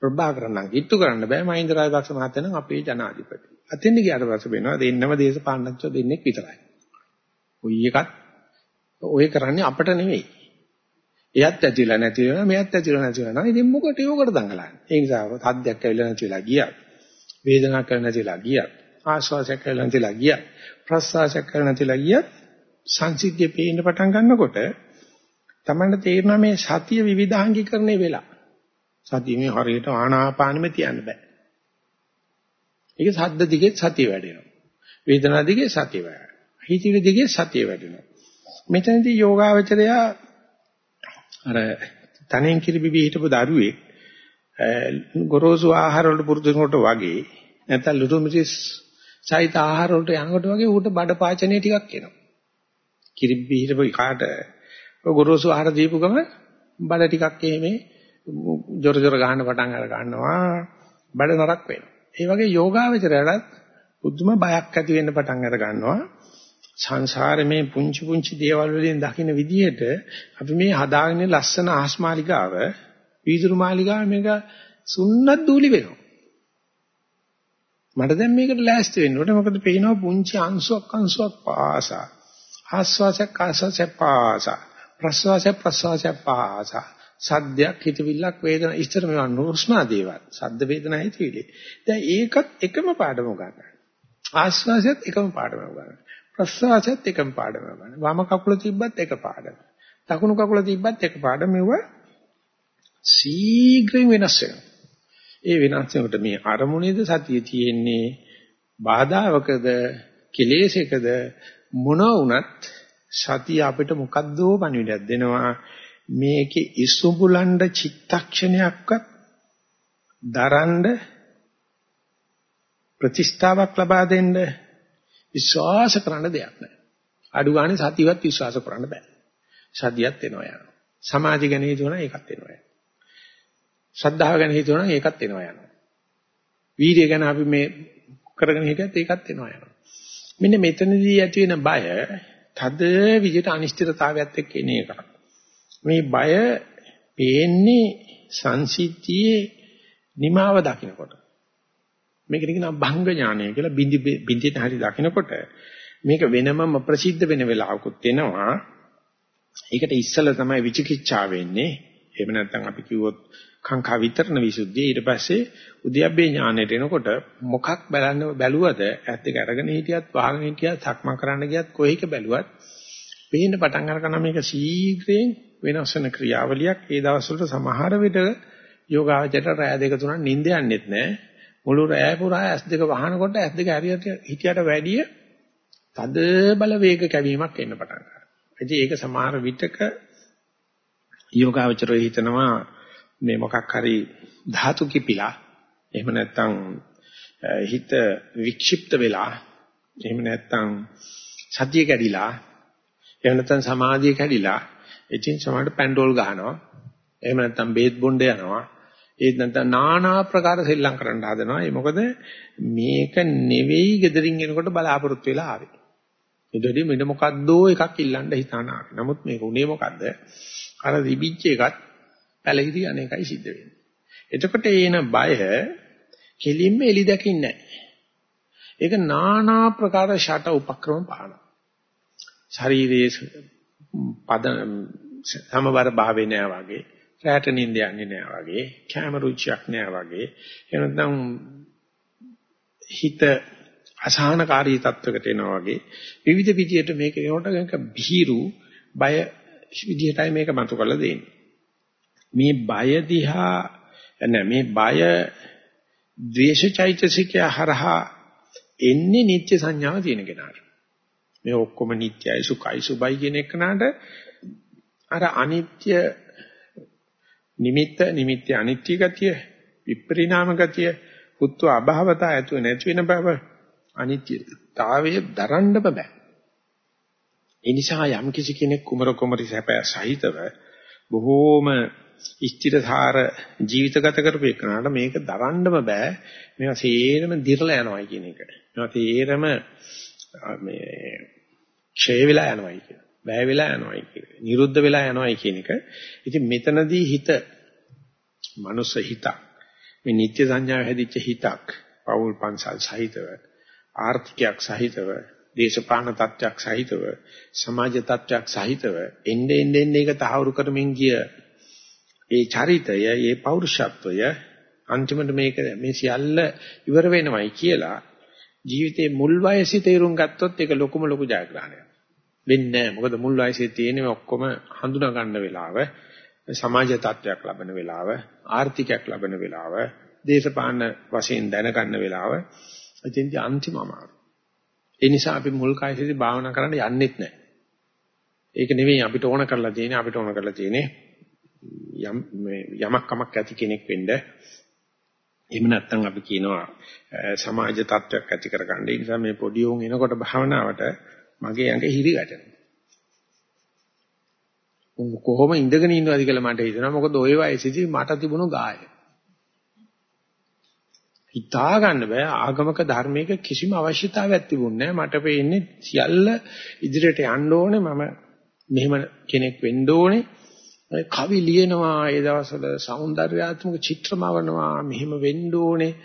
ප්‍රභාකරන් නම් කිට්ටු කරන්න බෑ මහින්ද රාජපක්ෂ මහත්තයා නම් අපේ ජනාධිපති. අතින් ගියාට පස්සේ වෙනවා දෙන්නම දේශපාලනඥයෝ දෙන්නෙක් විතරයි. ඔයි එකත් ඔය කරන්නේ අපට නෙවෙයි. එයත් ඇතිලා නැති වෙනවා මෙයත් ඇතිලා නැති වෙනවා. ඉතින් මොකට ඒකට දඟලන්නේ? ඒ නිසා සද්දයක් ඇවිල්ලා නැති වෙලා ගියා. වේදනාවක් ඇවිල්ලා නැතිලා ගියා. ආශ්වාසයක් ඇවිල්ලා නැතිලා ගියා. ප්‍රස්වාසයක් කරලා නැතිලා ගියත් සංසිද්ධිය පේන්න පටන් ගන්නකොට තමන්න තේරෙනවා මේ සතිය විවිධාංගීකරණය වෙලා. සතිය මේ හරියට ආනාපානෙම තියන්න බෑ. ඒක සද්ද දිගේ සතිය වැඩෙනවා. වේදනා දිගේ සතිය වැඩෙනවා. හිතවිලි දිගේ සතිය වැඩෙනවා. මෙතනදී යෝගාවචරය අර තනෙන් කිරිබිබි හිටපු දරුවෙක් ගොරෝසු ආහාර වලට පුරුදු වෙනකොට වගේ නැත්නම් ලුතු මිරිස් සහිත ආහාර වලට යනකොට වගේ ඌට බඩ පාචනය ටිකක් එනවා. කිරිබිබි හිටපු කාට ගොරෝසු ආහාර දීපු ගම බඩ ටිකක් එහෙමේ ජොර ජොර ගන්න පටන් අර ගන්නවා බඩ නරක් වෙනවා. ඒ වගේ යෝගාවචරයලත් බුද්ධම බයක් ඇති වෙන්න පටන් අර ගන්නවා. සංසාරේ මේ පුංචි පුංචි දේවල් වලින් දකින්න විදිහට අපි මේ හදාගෙන ලස්සන ආස්මාලිකාව වීදුරු මාලිකාව මේක සුන්නත් දූලි වෙනවා. මට දැන් මේකට ලෑස්ති වෙන්න ඕනේ මොකද පේනවා පුංචි අංශුවක් අංශුවක් පාසා ආස්වාසයක් ආස්වාසයක් පාසා ප්‍රස්වාසයක් ප්‍රස්වාසයක් පාසා. සද්දයක් හිතවිල්ලක් වේදන. ඉස්තර මේවා නුස්නා දේවල්. සද්ද වේදනා හිතවිලි. දැන් ඒකත් එකම පාඩම ගන්න ආස්වාසයත් එකම පාඩම ගන්න ප්‍රස්වාසයත් එකම පාඩම ගන්න වම කකුල තිබ්බත් එක පාඩම. දකුණු කකුල තිබ්බත් එක පාඩම. මෙව ශීඝ්‍රයෙන් වෙනස් වෙනවා. ඒ වෙනස් වෙනකොට මේ අරමුණේද සතිය තියෙන්නේ බාධාවකද කෙලෙසකද මොන වුණත් සතිය අපිට මොකද්දෝ පණිවිඩයක් දෙනවා මේකේ ඉසුඹුලණ්ඩ චිත්තක්ෂණයක්වත් දරන්න ප්‍රතිස්ථාවක් ලබා දෙන්න විශ්වාස කරන්න දෙයක් නැහැ. අඩු ගානේ සතියවත් විශ්වාස කරන්න බෑ. සතියත් එනවා යනවා. සමාධි ගැන හිතුවනම් ඒකත් එනවා යනවා. ශ්‍රද්ධාව ගැන හිතුවනම් ඒකත් එනවා යනවා. වීර්ය ගැන අපි මේ කරගෙන හිටියත් ඒකත් එනවා යනවා. මෙන්න මෙතනදී ඇති වෙන බය තද විදිහට අනිශ්චිතතාවයත් එක්ක එන එකක්. මේ බය පේන්නේ සංසිද්ධියේ නිමාව දකින්නකොට. මේකට කියනවා භංග ඥානය කියලා බින්දි බින්දිට හරි දකින්නකොට මේක වෙනමම ප්‍රසිද්ධ වෙන වෙලාවකුත් එනවා. ඒකට ඉස්සල තමයි විචිකිච්ඡා වෙන්නේ. එහෙම නැත්නම් අපි කිව්වොත් කාංකා විතරණ විසුද්ධිය. ඊට පස්සේ උද්‍යප්පේ ඥානෙට එනකොට මොකක් බලන්න බැලුවද? ඇත්ත දෙක අරගෙන හිටියත් වහගෙන හිටියත් සක්මන් කරන්න ගියත් කොහේක බැලුවත් පේන්න පටන් අරගන්න මේක ශීඝ්‍රයෙන් වෙනස් වෙන ක්‍රියාවලියක්. ඒ දවස්වලට සමහර විට යෝගාවචරයට රෑ දෙක තුනක් නිින්ද යන්නෙත් නැහැ මුළු රෑ පුරා ඇස් දෙක වහනකොට ඇස් දෙක හරියට හිටියට වැඩිය තද බල වේග කැවීමක් එන්න පටන් ගන්නවා. ඒක සමහර විටක යෝගාවචරය හිතනවා මේ මොකක් හරි ධාතු කිපිලා එහෙම නැත්නම් හිත වික්ෂිප්ත වෙලා එහෙම නැත්නම් සතිය කැඩිලා එහෙම නැත්නම් සමාධිය කැඩිලා ඉතින් සමහරට පැන්ඩෝල් ගහනවා එහෙම නැත්නම් බේත් බොණ්ඩ යනවා ඒත් නැත්නම් নানা ආකාර සෙල්ලම් කරන්න හදනවා. ඒ මොකද මේක නෙවෙයි gederin එනකොට බලාපොරොත්තු වෙලා ආවේ. ඊටදී මෙන්න මොකද්දෝ එකක් ඉල්ලන්න හිතාන ආවේ නමුත් මේක උනේ මොකද්ද? අර රිබිච්ච එකත් පැලහිරි අනේකයි සිද්ධ වෙන්නේ. එතකොට එන බය කෙලින්ම එලි දකින්නේ නැහැ. ඒක নানা ප්‍රකාර ෂට උපක්‍රම පහන. ශරීරයේ පද සමබර භාවේ නෑ වගේ, රැට නිින්ද යන්නේ නෑ වගේ, කැම රුචියක් නෑ වගේ, එනනම් හිත අසහනකාරී තත්වයකට එනවා වගේ විවිධ විදියට මේක වෙනකොට බිහිරු බය විදියටයි මේක මතු කරලා දෙන්නේ. මේ බය දිහා නැ මේ බය ද්වේෂචෛතසිකය හරහා එන්නේ නිත්‍ය සංඥාව තියෙන කෙනාට. මේ ඔක්කොම නිත්‍යයි සුඛයි සුබයි කියන එකනට අර අනිත්‍ය නිමිත්ත නිමිත්‍ය අනිත්‍ය ගතිය විපරිණාම ගතිය පුත්ව අභාවතා ඇතුව නැති වෙන බව අනිත්‍යතාවයේ දරන්න බෑ. ඒ නිසා යම් කිසි කෙනෙක් කුමර කුමරි සැප සහිතව බොහෝම ස්ථිරසාර ජීවිත ගත කරපු එකනට මේක දරන්නම බෑ මේවා සේරම දිරලා යනවායි කියන එක. මේවා සේරම මේ ක්ෂය වෙලා යනවායි කියන. වැය වෙලා යනවායි කියන. නිරුද්ධ වෙලා යනවායි කියන එක. ඉතින් මෙතනදී හිත මනුස්ස හිතක් මේ නිත්‍ය සංඥාව හැදිච්ච හිතක් පෞල් පන්සල් සහිතව ආර්ථිකයක් සහිතව දේශපාලන තත්ත්වයක් සහිතව සමාජ තත්ත්වයක් සහිතව එnde ende ende එක තහවුරු කරමින් ගිය ඒ චරිතය, ඒ පෞරුෂත්වය අන්තිමට මේක මේ සියල්ල ඉවර වෙනවයි කියලා ජීවිතේ මුල් වයසේ තේරුම් ගත්තොත් ඒක ලොකුම ලොකු ජයග්‍රහණයක්. වෙන්නේ නැහැ. මොකද මුල් වයසේ තියෙන ඔක්කොම හඳුනා ගන්න වෙලාව, සමාජ තත්ත්වයක් ලබන වෙලාව, ආර්ථිකයක් ලබන වෙලාව, දේශපාලන වශයෙන් දැනගන්න වෙලාව, එතෙන්දී අන්තිම අමාරු. ඒ නිසා අපි මුල් කායසේදී භාවනා කරන්න යන්නෙත් නැහැ. ඒක නෙවෙයි අපිට ඕන කරලා තියෙන්නේ අපිට ඕන කරලා තියෙන්නේ යම් යමක් කමක් ඇති කෙනෙක් වෙන්න එහෙම නැත්නම් අපි කියනවා සමාජ තත්ත්වයක් ඇති කරගන්න. ඒ නිසා මේ පොඩි උන් එනකොට භාවනාවට මගේ ඇඟ හිරි වැටෙනවා. උන් කොහොම ඉඳගෙන ඉන්නවද කියලා මට හිතෙනවා. මොකද ওই වයසේදී මට තිබුණු ගාය. හිතා ගන්න බෑ. ආගමක ධර්මයක කිසිම අවශ්‍යතාවයක් තිබුණේ නෑ. මට පේන්නේ සියල්ල ඉදිරියට යන්න ඕනේ. මම මෙහෙම කෙනෙක් වෙන්න ඕනේ. කවි ලියනවා ඒ දවස්වල సౌందర్యාත්මක චිත්‍රමවනවා මෙහෙම වෙන්න ඕනේ.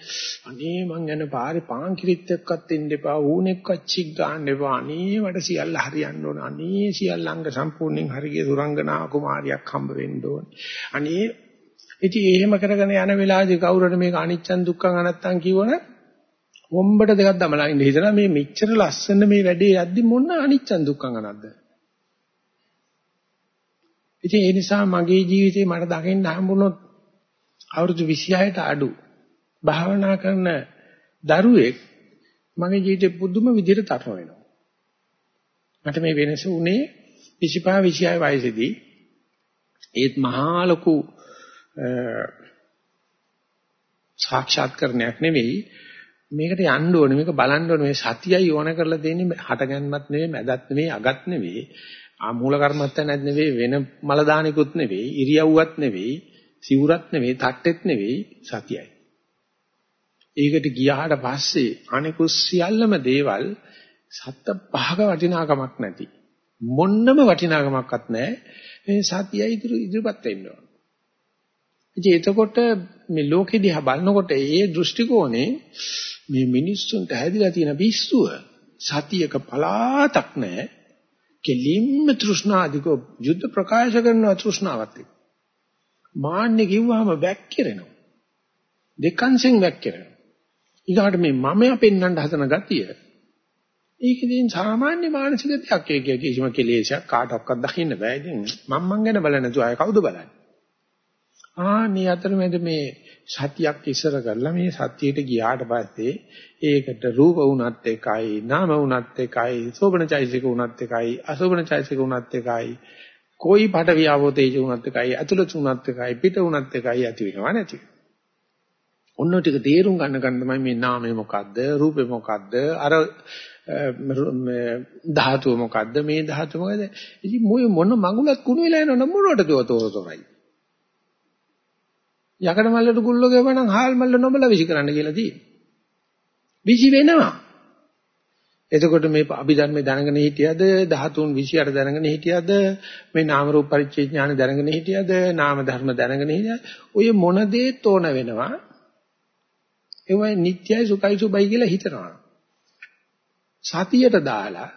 අනේ මං යන පාරේ පාන් කිරිත් එක්කත් ඉන්න එපා. ඌනෙක් අච්චික් ගන්න එපා. අනේ මට සියල්ල හරියන්න ඕන. අනේ සියල්ල අංග සම්පූර්ණයෙන් හරිය සුරංගනා කුමාරියක් හම්බ වෙන්න ඕනේ. අනේ ඉතින් එහෙම කරගෙන යන වෙලාවේදී කවුරුහරි මේක අනිච්චන් දුක්ඛං අනත්තං කියවන වොම්බට දෙකක් දමලා ඉන්න හිතනවා මේ මෙච්චර ලස්සන මේ වැඩේ යද්දි මොන අනිච්චන් දුක්ඛං අනද්ද ඉතින් ඒ නිසා මගේ ජීවිතේ මට දකින්න හම්බුනොත් අවුරුදු 26ට අඩු. භාවනා කරන දරුවෙක් මගේ ජීවිතේ පුදුම විදිහට තරණ වෙනවා. මට මේ වෙනස උනේ 25 26 වයසේදී. ඒත් මහා ලොකු සාක්ෂාත්කරණයක් නෙවෙයි මේකට යන්න ඕනේ මේක බලන්න ඕනේ මේ සතියයි ඕන කරලා දෙන්නේ හටගන්නවත් නෙවෙයි මැදත් නෙවෙයි අගත් නෙවෙයි ආ මූල කර්මත්තක් නෙවෙයි වෙන මල දානිකුත් නෙවෙයි ඉරියව්වත් නෙවෙයි සිවුරත් නෙවෙයි තට්ටෙත් නෙවෙයි සතියයි. ඒකට ගියාට පස්සේ අනිකුත් සියල්ලම දේවල් සත්ත පහක වටිනාකමක් නැති. මොන්නම වටිනාකමක්වත් නැහැ. මේ සතියයි ඉදිරි ඉදිරිපත් වෙනවා. ඉතින් එතකොට මේ ලෝකෙ දිහා බලනකොට ඒ දෘෂ්ටි කෝණේ මේ මිනිස්සුන්ට හැදිලා තියෙන පිස්සුව සතියක පලාතක් නැහැ. කෙලින්ම තෘෂ්ණාදිකෝ යුද්ධ ප්‍රකාශ කරනවා තෘෂ්ණාවත් එක්ක. මාන්නේ කිව්වහම වැක්කිරෙනවා. දෙකන්සෙන් වැක්කිරෙනවා. ඊගාට මේ මමයා පෙන්වන්න හදන ගතිය ඒකෙන් සාමාන්‍ය මානසික දෙයක් ඒක කිසිම කෙලෙසයක් කාටවත් දකින්න බෑ. ඉතින් මම මං ගැන බලන්නේ නැතුව අය කවුද බලන්නේ? ආ මේ අතරමැද මේ සතියක් ඉස්සර කරලා මේ සතියට ගියාට පස්සේ ඒකට රූප වුණත් එකයි නාම වුණත් එකයි සෝබන චෛසික වුණත් එකයි අසෝබන චෛසික වුණත් එකයි કોઈ පට වියවෝ තේජ වුණත් එකයි අතුලත වුණත් එකයි පිට වුණත් එකයි ඇති වෙනව නැති. ඔන්න ටික තේරුම් ගන්න ගන්න තමයි මේ නාමය මොකද්ද රූපේ මොකද්ද අර ධාතුව මොකද්ද මේ ධාතුව මොකද්ද? ඉතින් මොන මඟුලක් කුණු වෙලා යනවනම් මොනවටද තෝතෝරයි යකඩ මල්ලට ගුල්ල ගෙවනම් හාල් මල්ල නොබල විසි කරන්න කියලා තියෙනවා. විසි වෙනවා. එතකොට මේ අභිධර්මයේ දැනගෙන හිටියද 13 28 දැනගෙන හිටියද මේ නාම රූප පරිච්ඡේ ඥාන දැනගෙන හිටියද නාම ධර්ම දැනගෙන හිටියද ඔය මොන දේත් ඕන වෙනවා ඒවයි නිට්යයි සුඛයි සුබයි කියලා හිතනවා සතියට දාලා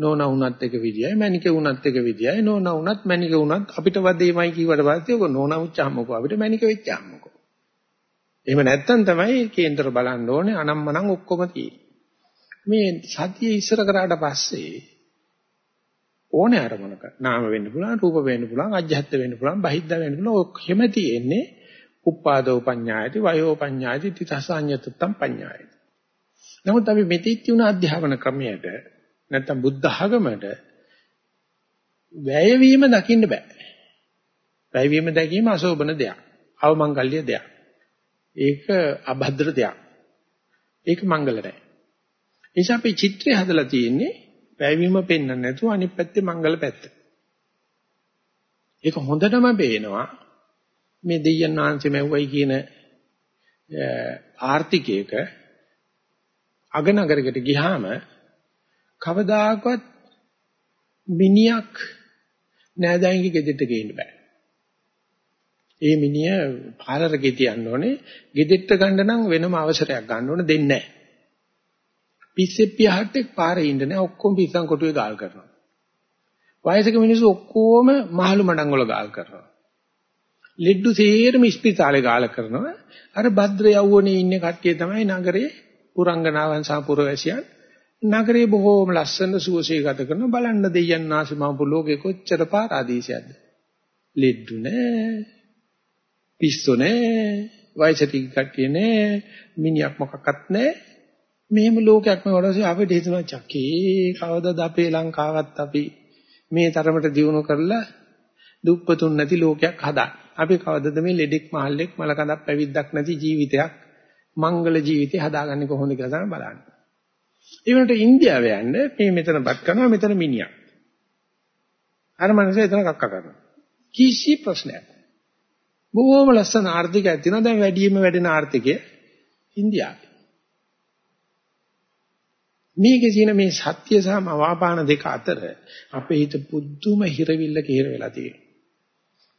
නෝනා වුණත් එක විදියයි මැනිකේ වුණත් එක විදියයි. නෝනා වුණත් මැනිකේ වුණත් අපිට වදේමයි කිව්වට පස්සේ ඔක නෝනා උච්චාම්මකෝ අපිට මැනික වෙච්චාම්මකෝ එහෙම නැත්තම් තමයි කේන්දර බලන්න ඕනේ. අනම්මනම් ඔක්කොම තියෙන්නේ. මේ සතිය ඉස්සර කරාට පස්සේ ඕනේ අරමුණක. නාම වෙන්න පුළුවන් රූප වෙන්න පුළුවන් අජ්ජත් වෙන්න පුළුවන් බහිද්ද වෙන්න පුළුවන්. ඔක්කොම තියෙන්නේ උපාදෝ පඤ්ඤායති වයෝ පඤ්ඤායති තිතසඤ්ඤතත්තම් පඤ්ඤායති. නමුත් අපි මෙතෙක් තුන අධ්‍යාපන ක්‍රමයට නැත්තම් බුද්ධ ආගමට වැයවීම දකින්න බෑ. වැයවීම දැකීම අශෝභන දෙයක්. අවමංගල්‍ය දෙයක්. ඒක අභද්‍ර දෙයක්. ඒක මංගල නැහැ. ඒ නිසා අපි චිත්‍රය හදලා තියෙන්නේ වැයවීම පෙන්වන්න නැතුව අනිත් පැත්තේ මංගල පැත්ත. ඒක හොඳටම පේනවා මේ දෙයයන් වහන්සේ මැව්වයි කියන ආර්ථිකයක අගනගරකට ගියාම කවදාකවත් මිනියක් නෑදෑයන්ගේ ගෙදරට ගේන්න බෑ. ඒ මිනිහ පාරරගේ තියන්න ඕනේ. ගෙදෙට්ට ගන්න නම් වෙනම අවසරයක් ගන්න ඕනේ දෙන්නේ නැහැ. පිස්සෙක් පියහට්ටෙක් පාරේ ඉන්න නෑ ඔක්කොම පිස්සන් කොටුවේ ගාල් කරනවා. වයසක මිනිස්සු ඔක්කොම මහලු මඩම් වල ගාල් කරනවා. ලෙඩ්ඩු සේරම ඉස්පිතාලේ ගාල කරනවා. අර භද්‍ර යවුවනේ ඉන්නේ කට්ටිය තමයි නගරේ පුරංගනාවන් සහ පුරවැසියන් නගරේ බොහෝම ලස්සන සුවසේ ගත කරන බලන්න දෙයයන් ආසමම්පු ලෝකේ කොච්චර පාරාදීසයක්ද ලෙඩ්ඩු නෑ පිස්සු නෑ වයසට කට්ටිය නෑ මිනිහක් මොකක්වත් නෑ මෙහෙම ලෝකයක් මේ වඩසේ අපිට හිතනවා චකේ කවදද අපේ ලංකාවත් අපි මේ තරමට දියුණු කරලා දුප්පතුන් නැති ලෝකයක් හදා. අපි කවදද මේ ලෙඩෙක් මහල්ලෙක් මලකඳක් පැවිද්දක් නැති ජීවිතයක් මංගල ජීවිතය හදාගන්නේ කොහොමද කියලා තමයි බලන්නේ. ඒ වෙනකොට ඉන්දියාවේ යන්න මේ මෙතන බත් කරනවා මෙතන මිනිහා. අර මනුස්සයා එතන කක්ක කරනවා. කිසි ප්‍රශ්නයක්. බොහොම ලස්සන ආර්ථිකයක් තියෙනවා. දැන් වැඩිම වැඩෙන ආර්ථිකය ඉන්දියාවේ. මේකේ තියෙන මේ සත්‍ය සහ මවාපාන දෙක අතර අපේ හිත පුදුම හිරවිල්ලක හිර වෙලා තියෙනවා.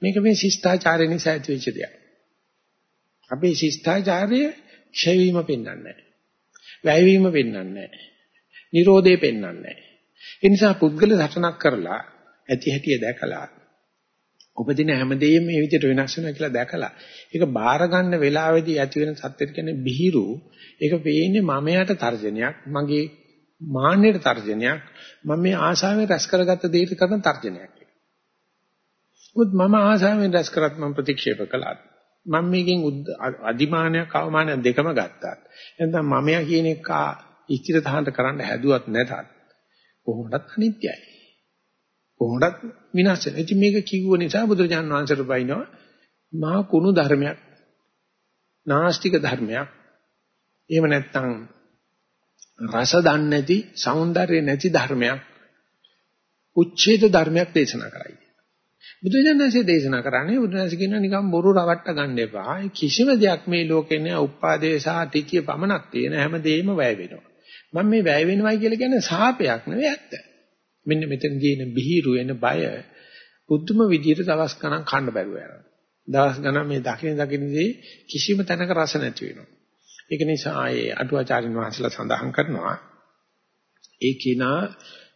මේක මේ ශිෂ්ටාචාරය නිසා ඇති වෙච්ච දෙයක්. අපේ ශිෂ්ටාචාරය ක්ෂය වීම පෙන්වන්නේ නැහැ. වැය වීම පෙන්වන්නේ නැහැ. Nirodhe පෙන්වන්නේ නැහැ. ඒ නිසා පුද්ගල සටනක් කරලා ඇති හැටිය දැකලා උපදින හැමදේම මේ විදිහට වෙනස් වෙනවා කියලා දැකලා ඒක බාර ගන්න වෙලාවේදී ඇති වෙන සත්‍යෙට කියන්නේ බිහිරු ඒක වෙන්නේ මමයට තර්ජනයක් මගේ මාන්නයට තර්ජනයක් මම මේ ආශාවෙන් රැස් කරගත්ත දෙයට කරන තර්ජනයක් මොකද මම ආශාවෙන් රැස් කරත් මම ප්‍රතික්ෂේප කළා මම මේකෙන් අදිමානයක් අවමානයක් දෙකම ගත්තා එහෙනම් මමයා කියන එක ඉස්තිර තහනට කරන්න හැදුවත් නැතත් කොහොමදත් අනිත්‍යයි කොහොමදත් විනාශ වෙනවා. ඉතින් මේක කිව්ව නිසා බුදුරජාන් වහන්සේට බයිනවා මහා කුණු ධර්මයක්. නාස්තික ධර්මයක්. එහෙම නැත්නම් රස දන්නේ නැති, సౌందර්ය නැති ධර්මයක්. උච්ඡේද ධර්මයක් දේශනා කරයි. බුදුජානකසේ දේශනා කරන්නේ බුදුනාස කියනවා නිකන් බොරු රවට්ට ගන්න එපා. කිසිම දෙයක් මේ ලෝකේ නෑ උපාදේ සහ තිතිය පමණක් තියෙන හැමදේම වැය වෙනවා. මම මේ වැය වෙනවයි කියලා කියන්නේ සාපයක් නෙවෙයි ඇත්ත. මෙන්න මෙතනදී එන බිහිරු එන බය බුද්ධම විදියට දවස් ගණන් කන්න බැරුව යනවා. දවස් ගණන් මේ දකින දකිනදී කිසිම තැනක රස නැති වෙනවා. ඒක නිසා ආයේ අටුවාචාරින් වහන්සේලා සඳහන් කරනවා ඒ කිනා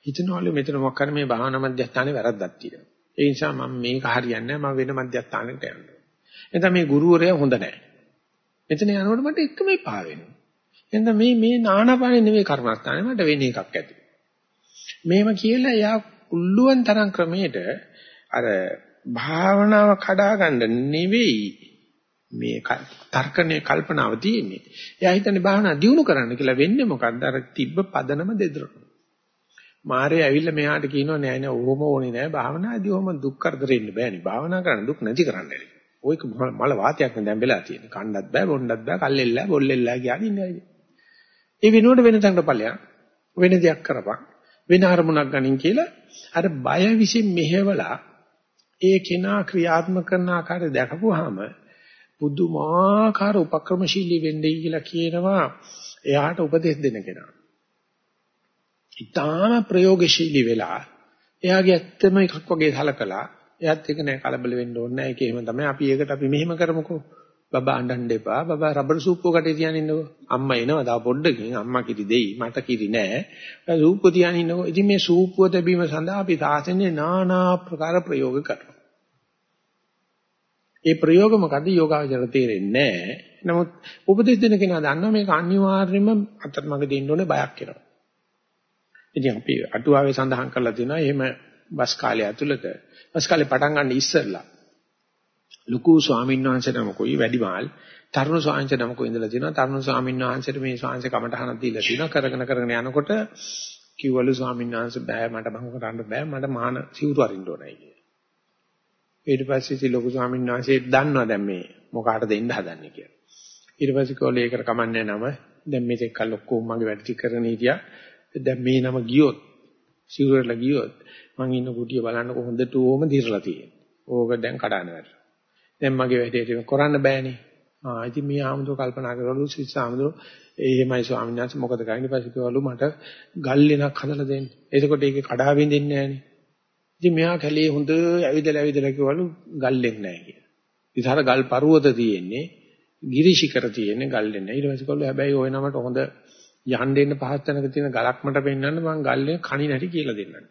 හිතනවලු මෙතන මොකක් කර මේ භාවනා මධ්‍යස්ථානේ වැරද්දක් තියෙනවා. ඒ නිසා මම මේක හරියන්නේ නැහැ මම වෙන මධ්‍යස්ථානකට යනවා. එතන මේ ගුරුවරයා හොඳ නැහැ. මෙතන යනකොට මට එකම එපා වෙනවා. එහෙනම් මේ මේ නානපානේ නෙවෙයි කර්මස්ථානේ මට වෙන එකක් ඇති. මේව කියලා එයා උල්ලුවන් තරම් ක්‍රමයට අර භාවනාව කඩා ගන්න නෙවෙයි මේ තර්කනේ කල්පනාව තියෙන්නේ. එයා හිතන්නේ භාවනා දියුණු කරන්න කියලා වෙන්නේ මොකද්ද? අර තිබ්බ පදනම දෙදරන. මාරේ ඇවිල්ලා මෙහාට කියනවා නෑ නෑ ඕම ඕනේ නෑ භාවනාදී ඕම දුක් කරදරෙන්න බෑනේ. භාවනා කරන්න දුක් නැති කරන්න ඕක මල වාතයක් නේ දැන් වෙලා තියෙන්නේ. කණ්ඩත් බෑ බොණ්ඩත් බෑ කල්ලෙල්ලා බොල්ලෙල්ලා කියන්නේ ඉන්නේ. ඒ වෙනුවට වෙන තැනකට ඵලයන් වෙන දෙයක් කරපන්. වෙන අරමුණක් ගනින් කියලා අර බය විසින් මෙහෙवला ඒ කෙනා ක්‍රියාත්මක කරන ආකාරය දැකපුවාම පුදුමාකාර උපක්‍රමශීලී වෙන්නේ කියලා කියනවා එයාට උපදෙස් දෙන කෙනා. ඊටාම ප්‍රයෝගශීලී වෙලා එයාගේ ඇත්තම එකක් වගේ සලකලා එයාත් එක නෑ කලබල වෙන්න ඕනේ නෑ ඒක එහෙම තමයි අපි ඒකට අපි මෙහෙම කරමුකෝ බබා අඬන්න එපා. බබා රබර් සූප්පුව කටේ තියාගෙන ඉන්නකෝ. අම්මා එනවා තව පොඩ්ඩකින් අම්මා කිරි දෙයි. මට කිරි නෑ. සූප්පුව තියාගෙන ඉන්නකෝ. ඉතින් මේ සූප්පුව තැබීම සඳහා අපි තාසෙන්නේ নানা ආකාර ප්‍රයෝග කරනවා. ඒ ප්‍රයෝග මොකද යෝගාවචර තේරෙන්නේ නෑ. නමුත් උපදෙස් දෙන කෙනා දන්නවා මේක අනිවාර්යයෙන්ම අතරමඟ දෙන්න ඕනේ බයක් එනවා. ඉතින් අපි අටුවාවේ සඳහන් කරලා තියෙනවා එහෙම බස් කාලය ඇතුළත. බස් කාලේ පටන් ගන්න ඉස්සෙල්ලා ලুকু ස්වාමීන් වහන්සේ නමකුයි වැඩිමාල් තරුණ ස්වාමීන් වහන්සේ නමකුයි ඉඳලා තියෙනවා. තරුණ ස්වාමීන් වහන්සේට මේ ස්වාමීන් කමටහනක් දීලා තියෙනවා කරගෙන කරගෙන යනකොට කිව්වලු ස්වාමීන් වහන්සේ බෑ මට බං කරන්න බෑ. මට මහාන සිවුරු අරින්න ඕනයි කියලා. ඊට පස්සේ ඉති ලොකු ස්වාමීන් වහන්සේ දන්නවා දැන් මේ මොකාටද එන්න හදන්නේ කියලා. ඊට පස්සේ කෝලේ ඒකට කමන්නේ නම දැන් මේක කල් ඔක්කොම මගේ වැඩ ටික කරගෙන හිටියා. දැන් මේ නම ගියොත් සිවුරට ගියොත් මං ඉන්න කුටිය බලන්නකො හොඳට ඕම දිරලා තියෙනවා ඕක දැන් කඩාන වැඩ දැන් මගේ වැඩේට කරන්න බෑනේ. ආ ඉතින් මේ ආමතුරු කල්පනා කරවලු සිස් ආමතුරු එහෙමයි ස්වාමීන් වහන්සේ මොකද කරන්නේ ඊපස්සේ කිව්වලු මට ගල් ලෙනක් හදලා දෙන්න. එතකොට ඒකේ කඩා බින්දින්නේ නැහනේ. ඉතින් මෙහා කැලේ හොඳ ඇවිදලා ඇවිදලා කිව්වලු ගල් ලෙක් නැහැ කියලා. ඉතින් අර ගල් පරුවත තියෙන්නේ ගිරිශිකර තියෙන්නේ ගල් ලෙක් නැහැ. ඊට පස්සේ කිව්වලු හැබැයි ওই නමට හොඳ යන්න දෙන්න පහත් තැනක තියෙන ගලක් මට පෙන්වන්න මම ගල් ලෙක් කණි නැටි කියලා දෙන්නම්.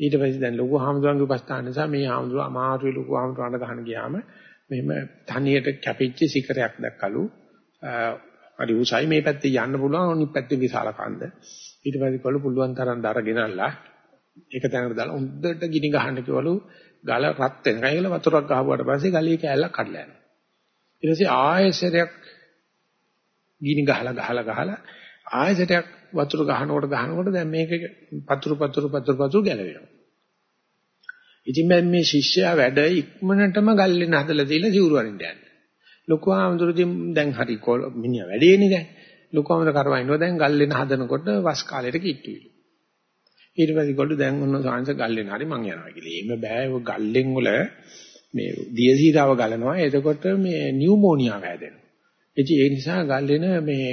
ඊට පස්සේ දැන් ලොකු හාමුදුරන්ගේ උපස්ථාන නිසා මේ හාමුදුරුව අමාරුයි ලොකු හාමුදුරන්ට ගහන ගියාම මෙහෙම තනියට කැපිච්ච සිකරයක් දැක්කලු. හරි උසයි මේ පැත්තේ යන්න පුළුවන් අනිත් පැත්තේ විශාල කන්ද. ඊට පස්සේ කළු පුළුවන් තරම් දරගෙනල්ලා ඒක තැනකට දාලා හොඳට ගිනි ගහන්න කිව්වලු. ගල රත් වෙනකන් කියලා වතුරක් ගහපුවාට පස්සේ ගලේ කෑල්ලක් කඩලා යනවා. ඊට පස්සේ ආයෙසරයක් ගිනි ගහලා ගහලා ගහලා ආයෙසරයක් වතුර ගහනකොට ගහනකොට දැන් මේක පතුරු පතුරු පතුරු පතුරු ගැලවෙනවා. ඉතින් මේ ශිෂ්‍යයා වැඩ ඉක්මනටම ගල්ලෙන් හදලා දීලා සිවුරු අරින්න යන්නේ. ලොකු ආමඳුරදී දැන් හරි මිනිහා වැඩේනේ දැන්. ලොකු ආමඳුර කරවයින්නවා දැන් ගල්ලෙන් හදනකොට වස් කාලයට කිට්ටුයි. ඊට පස්සේ ගොල්ලෝ දැන් ඔන්න සාංශ ගල්ලෙන් හරි මං යනවා කියලා. එහෙම බෑ ඔය ගල්ලෙන් වල මේ දියසීරාව ගලනවා. එතකොට මේ නියුමෝනියා වැදෙනවා. ඉතින් ඒ නිසා ගල්ලෙන මේ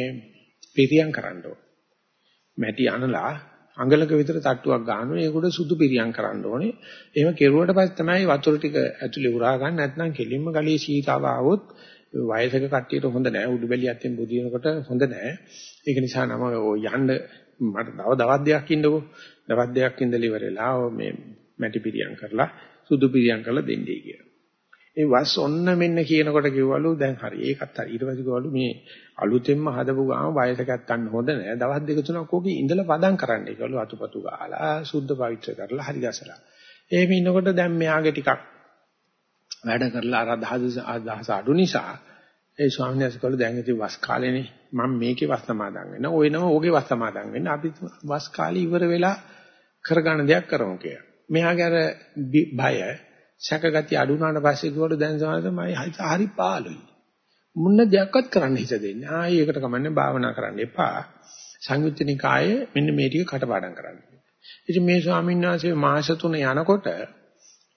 පිරියම් කරන්න ඕන. මැටි අනලා අඟලක විතර තට්ටුවක් ගන්නවා. ඒකට සුදු පිරියම් කරන්න ඕනේ. එහෙම කෙරුවට පස්සේ තමයි වතුර ටික ඇතුලේ උරා ගන්න. නැත්නම් කෙලින්ම ගලේ සීතාව ආවොත් වයසක කට්ටියට හොඳ නෑ. උඩු බැලියත් බුදිනකොට හොඳ නෑ. ඒක නිසා නම යන්න මට තව දවස් දෙකක් ඉන්නකෝ. දවස් දෙකක් ඉඳලා ඉවරලා මේ මැටි පිරියම් කරලා සුදු පිරියම් කරලා දෙන්නේ කියලා. ඒ වස් ඔන්න මෙන්න කියනකොට කිව්වලු දැන් හරි ඒකත් හරි. ඊට පස්සේ කිව්වලු මේ අලුතෙන්ම හදපු ගාම වයසකත් ගන්න හොඳ නෑ. දවස් දෙක තුනක් ඕකේ ඉඳලා පදම් කරන්න. ඒකවලු අතුපතු ගාලා සුද්ධ පවිත්‍ර කරලා හරි ගසලා එහෙම ඉන්නකොට දැන් මෙයාගේ ටිකක් වැඩ කරලා අර අදහස අදහස අඩු නිසා ඒ ස්වාමීන් වහන්සේ කළු දැන් ඉතින් වස් කාලේනේ මම මේකේ වස් සමාදන් වෙන්න ඕය නම ඕකේ වස් සමාදන් වෙන්න. අපි වස් කාලේ ඉවර වෙලා කරගන්න දෙයක් කරමු කියලා. මෙයාගේ අර බය සැකගතිය අඩු වුණාට පස්සේ කිව්වලු දැන් සමාජයේ මම හරි පාළුයි. මුන්න දෙයක්වත් කරන්න හිත දෙන්නේ. ආයි ඒකට කමන්නේ භාවනා කරන්න එපා. සංයුත්තිනිකායේ මෙන්න මේ ටික කටපාඩම් කරන්න. ඉතින් මේ ස්වාමීන් වහන්සේ මාස 3 යනකොට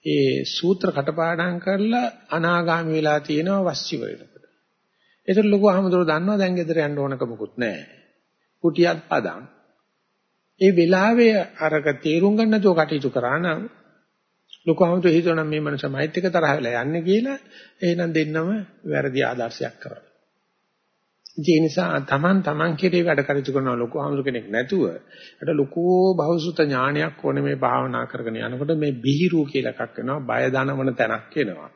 ඒ සූත්‍ර කටපාඩම් කරලා අනාගාමී වෙලා තියෙනවා වස්චිව වෙනකොට. ඒතර ලොකු අහමදොර දන්නවා දැන් ගෙදර යන්න ඕනක මොකුත් නැහැ. කුටියක් පදම්. ඒ වෙලාවේ අරක තේරුම් ගන්න නැතුව කටයුතු කරා නම් ලොකු අමුතු හිතනවා මේ මනස මෛත් එක තරහ වෙලා යන්නේ කියලා එහෙනම් දෙන්නම වැරදි ආදර්ශයක් කරා. ඒ නිසා Taman Taman කෙරේ වැඩ කටයුතු කරන ලොකු අමුතු කෙනෙක් නැතුව අර ලොකු බහුසුත ඥානයක් ඕනේ මේ භාවනා කරගෙන යනකොට මේ බිහිරු කියලා එකක් වෙනවා බය දනවන තැනක් එනවා.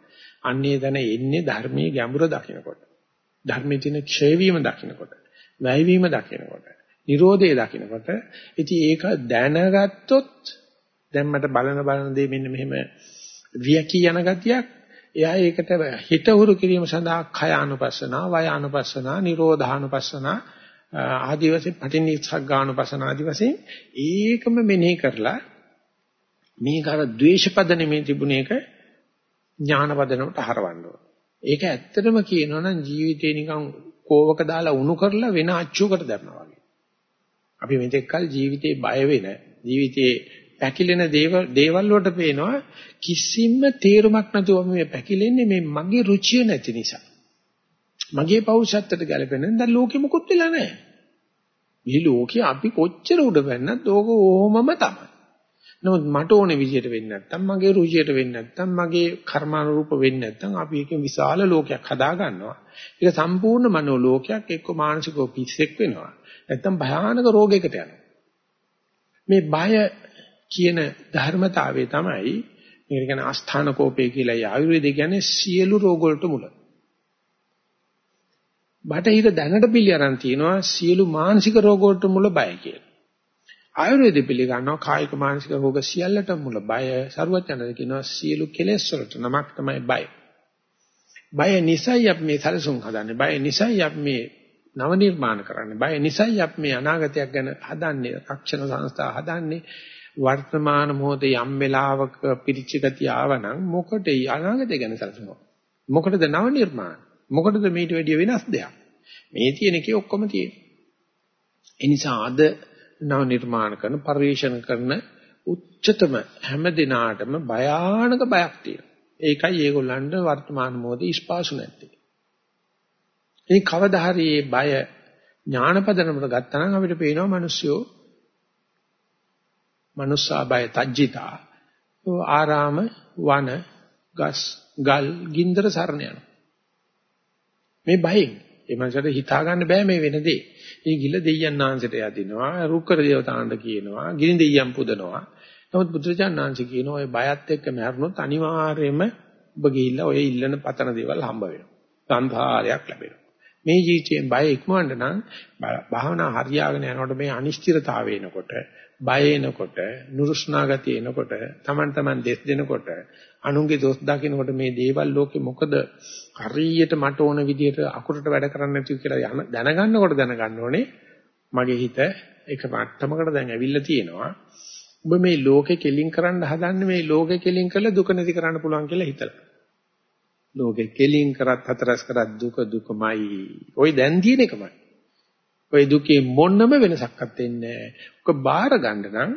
අන්නේ තැන එන්නේ ධර්මයේ ගැඹුර දකිනකොට. ධර්මයේ තියෙන ක්ෂය වීම දකිනකොට. වැය වීම දකිනකොට. Nirodhe දකිනකොට ඉතින් ඒක දැනගත්තොත් දැන් මට බලන බලන දේ මෙන්න මෙහෙම වියකී යන ගතියක් එයා ඒකට හිත හුරු කිරීම සඳහා කය අනුපස්සනා වය අනුපස්සනා නිරෝධානුපස්සනා ආදි වශයෙන් පටිනිස්සග්ගානුපස්සනා ආදි වශයෙන් ඒකම මෙනෙහි කරලා මේක අර ද්වේෂපද නෙමේ තිබුණ එක ඥානපදනකට හරවන්න ඕන. ඒක ඇත්තටම කියනවා නම් ජීවිතේ නිකන් කෝවක දාලා උණු කරලා වෙන අච්චුවකට දැම්මා වගේ. අපි මෙතෙක් කල ජීවිතේ බය වෙන ජීවිතේ පැකිලෙන දේවල් දේවල් වලට පේනවා කිසිම තේරුමක් නැතුව මේ පැකිලෙන්නේ මේ මගේ රුචිය නැති නිසා. මගේ පෞරුෂත්වයට ගැලපෙන්නේ දැන් ලෝකෙ මොකුත් වෙලා නැහැ. මේ ලෝකෙ අපි කොච්චර උඩ වෙන්නත් ඕක ඕමම තමයි. නමුත් මට ඕනේ විදියට වෙන්නේ නැත්තම් මගේ රුචියට වෙන්නේ නැත්තම් මගේ කර්මානුරූප වෙන්නේ නැත්තම් අපි එකේ විශාල ලෝකයක් හදා ගන්නවා. ඒක සම්පූර්ණ මනෝ ලෝකයක් එක්ක මානසිකව පිස්සෙක් වෙනවා. නැත්තම් භයානක රෝගයකට යනවා. මේ බය කියන ධර්මතාවය තමයි මේක කියන්නේ ආස්ථාන කෝපය කියලා. ඒ ආයුර්වේදය කියන්නේ සියලු රෝග වලට මුල. බටහිර දැනට පිළිඅරන් තියෙනවා සියලු මානසික රෝග වලට මුල බය කියලා. ආයුර්වේදය පිළිගන්නවා කායික මානසික රෝග සියල්ලට මුල බය. සරුවචනද කියනවා සියලු කෙලෙස් වලට නමක් තමයි බය. බය නිසයි අපි මේ සැලසුම් හදන්නේ. බය නිසයි අපි මේ නව නිර්මාණ කරන්නේ. බය නිසයි අපි මේ අනාගතයක් ගැන හදන්නේ. රක්ෂණ සංස්ථා හදන්නේ. වර්තමාන මොහොතේ යම් වෙලාවක පිරිච්ච ගතිය ආවනම් මොකටද අනාගතය ගැන සැලසුමක් මොකටද නව නිර්මාණ? මොකටද මේට වැඩිය වෙනස් දෙයක්? මේ තියෙන එකේ ඔක්කොම තියෙන ඒ නිසා අද නව නිර්මාණ කරන පරිශන කරන උච්චතම හැම දිනාටම භයානක බයක් තියෙනවා. ඒකයි ඒගොල්ලන්ට වර්තමාන මොහොතේ ස්පාසු නැත්තේ. ඉතින් කවදා හරි මේ බය ඥානපදනමට ගත්තා නම් අපිට පේනවා මිනිස්සුયો මනුස්සාබය තජ්ජිතා ආරාම වන ගස් ගල් ගින්දර සරණ යනවා මේ බයෙන් ඒ මනසට හිතා ගන්න බෑ මේ වෙන දේ. මේ ගිල දෙයයන් ආංශයට යදිනවා, රුක්කර දේවතාවන්ට කියනවා, ගිනි දෙයයන් පුදනවා. නමුත් බුදුරජාණන් ආංශ කියනවා ඔය බයත් එක්ක මැරුණොත් අනිවාර්යයෙන්ම ඔබ ගිහිල්ලා ඔය ඉල්ලන පතන දේවල් හම්බ වෙනවා. සංධාරයක් ලැබෙනවා. මේ ජීවිතයෙන් බය ඉක්මවන්න නම් භාවනා හරියාගෙන යනකොට මේ අනිශ්චිතතාවය එනකොට බය එනකොට, නුරුස්නා ගතිය එනකොට, Taman taman දෙස් දෙනකොට, අනුන්ගේ දොස් දකිනකොට මේ දේවල් ලෝකෙ මොකද හරියට මට ඕන විදිහට අකුරට වැඩ කරන්නේ නැතිව කියලා දැනගන්නකොට දැනගන්න ඕනේ මගේ හිත එක මට්ටමකට දැන් ඇවිල්ලා තියෙනවා. ඔබ මේ ලෝකෙ කෙලින් කරන්න හදන්නේ මේ ලෝකෙ කෙලින් කරලා දුක නැති කරන්න පුළුවන් කියලා හිතලා. ලෝකෙ කෙලින් කරත් හතරස් කරත් දුක දුකමයි. ওই දැන් තියෙන එකමයි. ওই දුකේ මොනම වෙනසක්වත් වෙන්නේ නැහැ. ඔක බාර ගන්න නම්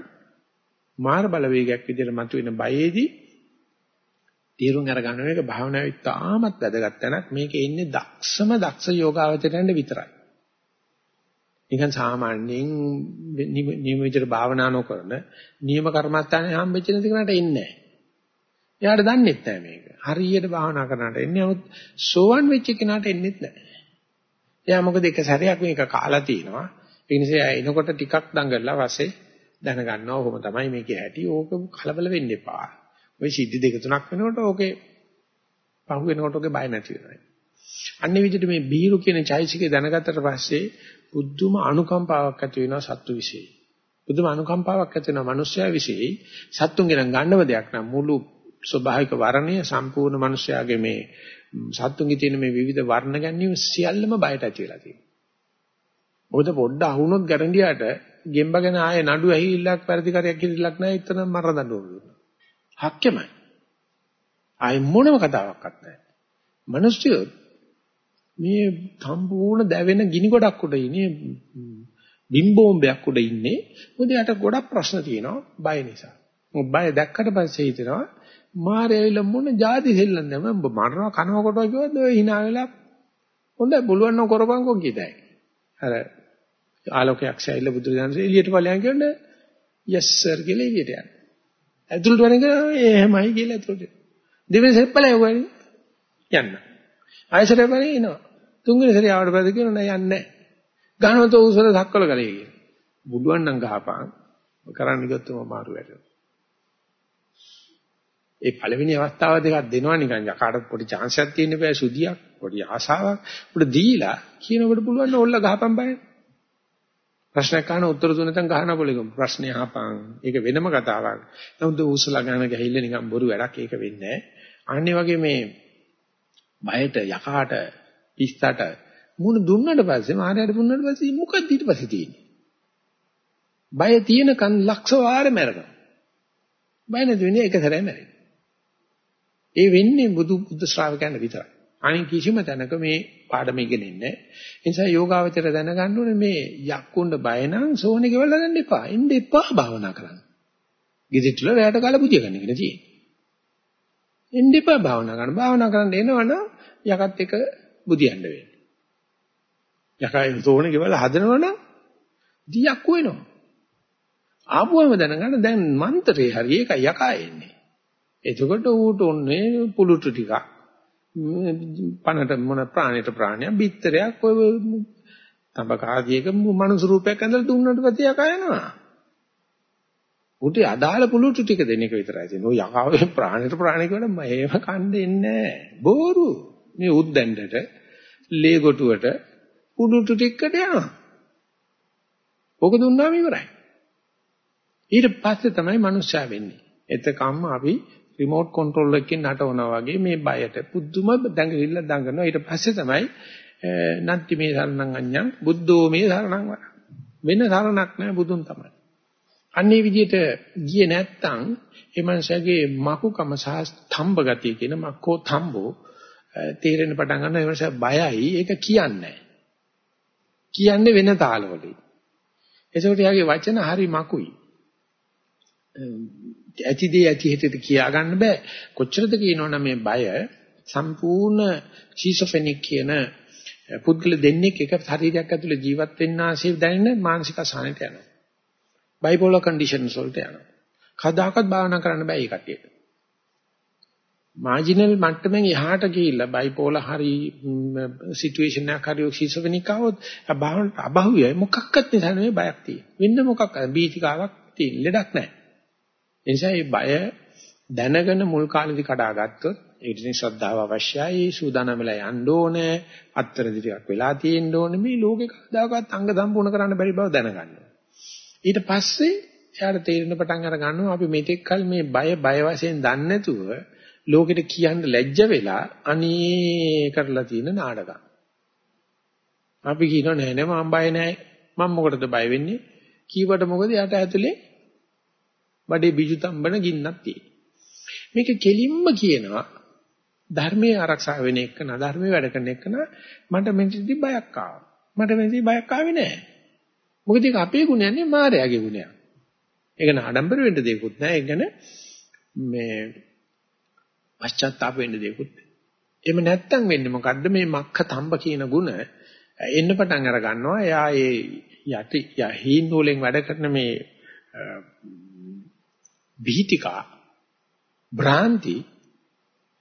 මාර බලවේගයක් විදිහට මතුවෙන බයේදී තීරුම් අරගන්න මේක භාවනාවේ තාමත් වැදගත් තැනක්. මේකේ ඉන්නේ දක්ෂම දක්ෂ යෝගාවචරයන්ට විතරයි. නිකන් සාමාන්‍යයෙන් නියම විදිහට භාවනා නොකරන නියම කර්මස්ථානේ හම්බෙච්ච නැති කෙනාට එන්නේ නැහැ. එයාට දන්නෙත් නැහැ මේක. හරියට භාවනා කරනට එන්නේ නමුත් සෝවන් වෙච්ච කෙනාට එන්නේත් නැහැ. එයා මොකද එක සැරයක් මේක කාලා තිනවා. ඒ නිසා එනකොට ටිකක් දඟලලා පස්සේ දැනගන්නවා කොහොම තමයි මේකේ ඇති. ඕක කලබල වෙන්න එපා. ওই සිද්ධි දෙක තුනක් වෙනකොට ඕකේ පහු වෙනකොට ඕකේ බය නැති වෙනවා. අන්නේ විදිහට මේ බීරු කියන චෛසිකේ දැනගත්තට පස්සේ බුද්ධම අනුකම්පාවක් ඇති වෙනවා සත්තු විශේෂයි. බුදුම අනුකම්පාවක් ඇති වෙනවා මිනිස්යා විශේෂයි. සත්තුන්ගෙන් ගන්නව දෙයක් නම් මුළු ස්වභාවික වර්ණය සම්පූර්ණ මිනිස්යාගේ මේ සත්තුන්ගේ තියෙන මේ විවිධ වර්ණ ගැනීම සියල්ලම බයට ඇති වෙලා තියෙනවා. මොකද පොඩ්ඩ අහුනොත් ගැරන්ඩියාට ගෙම්බගෙන ආයේ නඩු ඇහිල්ලක් පරිදිකාරයක් කිරිලක් නැහැ ඉතන මර දඬුවම් දුන්නා. හක්කෙමයි. ආයේ මොනම කතාවක්වත් නැහැ. මිනිස්සු මේ සම්පූර්ණ දැවෙන ගිනි ගොඩක් උඩ ඉන්නේ බිම්බෝම්බයක් උඩ ඉන්නේ. මොකද යට ගොඩක් ප්‍රශ්න තියෙනවා බය නිසා. මොකද බය දැක්කට පස්සේ හිතෙනවා මාරේවිල මොන જાති දෙල්ලන්නේ මම මරනවා කනවා කොටවා කිව්වද ඔය hina වෙලා හොඳයි බලුවන් නම් කරපන්කෝ කියතයි. අර ආලෝකයක් සැයිල බුදුරජාණන්සේ එළියට ඵලයන් කියන්නේ yes sir කියලා එළියට යනවා. ඇතුළට වරෙන් එහෙමයි කියලා ඇතුළට. දෙවෙනි සෙප්පලේ යවන්නේ යන්න. ආයසරේ වරේ එනවා. තුන්වෙනි සැරේ ආවට පස්සේ කියනවා නෑ යන්නේ නෑ. ගහනතෝ උසල ධක්කල කරේ කියලා. බුදුන් නම් ගහපන්. කරන්න ගියොත් මාරු වෙනවා. ඒ පළවෙනි අවස්ථාව දෙකක් දෙනවා නිකන් යකාට පොඩි chance එකක් තියෙන්න බෑ සුදියක් පොඩි ආසාවක්. උඩ දීලා කියනකොට පුළුවන් ඕල්ල ගහපන් බෑ ප්‍රශ්නයක් අහන උත්තර දුන්න නැත්නම් ගහන පොලෙක ප්‍රශ්නේ අහපන්. ඒක වෙනම කතාවක්. නමුත් උසලා ගන්න ගහිල්ල නිකන් බොරු වැඩක් ඒක වෙන්නේ නැහැ වගේ මේ බයට යකාට පිස්සට මුණ දුන්නට පස්සේ මාරයට දුන්නට පස්සේ මොකක්ද ඊට පස්සේ තියෙන්නේ? බය තියෙනකන් ලක්ෂ වාර මැරෙනවා. බය නැති වෙන්නේ එක සැරේ මැරෙනවා ඒ වෙන්නේ බුදු බුද්ධ ශ්‍රාවකයන්ට විතරයි. අනික කිසිම තැනක මේ පාඩම ඉගෙනෙන්නේ නැහැ. ඒ නිසා යෝගාවචර දැනගන්න ඕනේ මේ යක්කුණ්ඩ බය නම් සෝනේ ගෙවල් හදන්න එපා. එන්න එපා භාවනා කරන්න. ගෙදිටල රැයට කාලා පුදිය ගන්න එක නෙතියි. එන්න එපා භාවනා කරන්න. භාවනා කරන්න එනවනම් යකත් එක බුදියන්න වෙන්නේ. යකයි සෝනේ ගෙවල් හදනවනම් දියක් වෙනවා. ආපුවම දැනගන්න දැන් මන්තරේ හරි ඒකයි යකා එන්නේ. එතකොට ඌට ඔන්නේ පුලුටු ටිකක් පනට මොන ප්‍රාණයට ප්‍රාණයක් බිත්තරයක් ඔය තඹකාදියක මනුස්ස රූපයක් ඇඳලා දුන්නට පස්සේ යකා යනවා. උට අදාළ පුලුටු ටික දෙන එක විතරයි තියෙන්නේ. ඔය යකාවේ ප්‍රාණයට ප්‍රාණික වල මේව කණ්ඩෙන්නේ නැහැ. බෝරු. මේ උද්දැන්ඩට ලේ ගොටුවට පුලුටු ටිකට යනවා. ඔක දුන්නාම ඉවරයි. ඊට පස්සේ තමයි මනුස්සයා වෙන්නේ. එතකම්ම අපි රිමෝට් කන්ට්‍රෝල් එකකින් නටවනවා වගේ මේ බයට පුදුම දඟලිල්ල දඟනවා. ඊට පස්සේ තමයි නන්ති මේ සරණං අඤ්ඤං බුද්ධෝ මේ සරණං වර. වෙන සරණක් නැහැ බුදුන් තමයි. අන්නේ විදිහට ගියේ නැත්තම් ඒ මනුස්සයාගේ මකුකම සහ ස්තම්භ ගතිය කියන මක්කෝ තම්බෝ තේරෙන පටන් ගන්නවා ඒ මනුස්සයා බයයි. ඒක කියන්නේ. කියන්නේ වෙන තාලවලින්. ඒසොට යාගේ වචන හරි මකුයි. ඇති දේ ඇති හිතට කියා ගන්න බෑ. කොච්චරද කියනවනම් මේ බය සම්පූර්ණ ෂිසොෆෙනික් කියන පුද්ගල දෙන්නෙක් එක ශරීරයක් ඇතුලේ ජීවත් වෙන්න ආශේ දැනෙන මානසික අසහනයට යනවා. බයිපෝලර් කන්ඩිෂන්ස් වලට යනවා. කවදාකවත් භාවනා කරන්න බෑ ඒ කටියට. මාජිනල් මට්ටමින් එහාට ගිහිල්ලා බයිපෝලර් හරි සිටුේෂන් එකක් හරි ෂිසොෆෙනික් આવොත් භාවනාවට අභව්‍යයි මොකක්වත් නිසා නෙවෙයි බයක් තියෙන්නේ. වෙන්න මොකක් බීතිකාවක් තියෙන ලෙඩක් නැහැ. ඒ නිසා මේ බය දැනගෙන මුල් කාලෙදි කඩාගත්තොත් ඒ ඉතින් ශ්‍රද්ධාව අවශ්‍යයි සූදානම් වෙලා යන්න ඕනේ අත්තරදි ටිකක් වෙලා තියෙන්න ඕනේ මේ ලෝකේ කවදාකවත් අංග සම්පූර්ණ කරන්න බැරි බව දැනගන්න. ඊට පස්සේ එයාට තේරෙන පටන් අර ගන්නවා අපි මෙතෙක් කල මේ බය බය වශයෙන් දන්නේ නැතුව ලෝකෙට කියන්න ලැජ්ජ වෙලා අනේ කරලා තියෙන නාටකම්. අපි කියනවා නෑ නෑ මම බය නෑ මම මොකටද බය වෙන්නේ? කීවට මොකද යට ඇතුලේ බඩේ බිජු තම්බන ගින්නක් තියෙනවා. මේක කෙලින්ම කියනවා ධර්මයේ ආරක්ෂා වෙන එක න ධර්මයේ වැඩ කරන එක න මට මෙතනදි බයක් ආවා. මට මෙතනදි බයක් ආවේ නැහැ. මොකද ඒක අපේ ගුණයක් නෙවෙයි මායාවේ ගුණයක්. ඒක නඩම්බර වෙන්න දෙයක්වත් නැහැ. ඒක ගැන මේ පශ්චාත්තාප වෙන්න දෙයක්වත්. එහෙම නැත්තම් වෙන්නේ මොකද්ද මේ මක්ඛ තම්බ කියන ගුණ එන්න පටන් අර ගන්නවා. එයා ඒ යටි යහින් නූලෙන් වැඩ කරන මේ බීතිකා භ්‍රාන්ති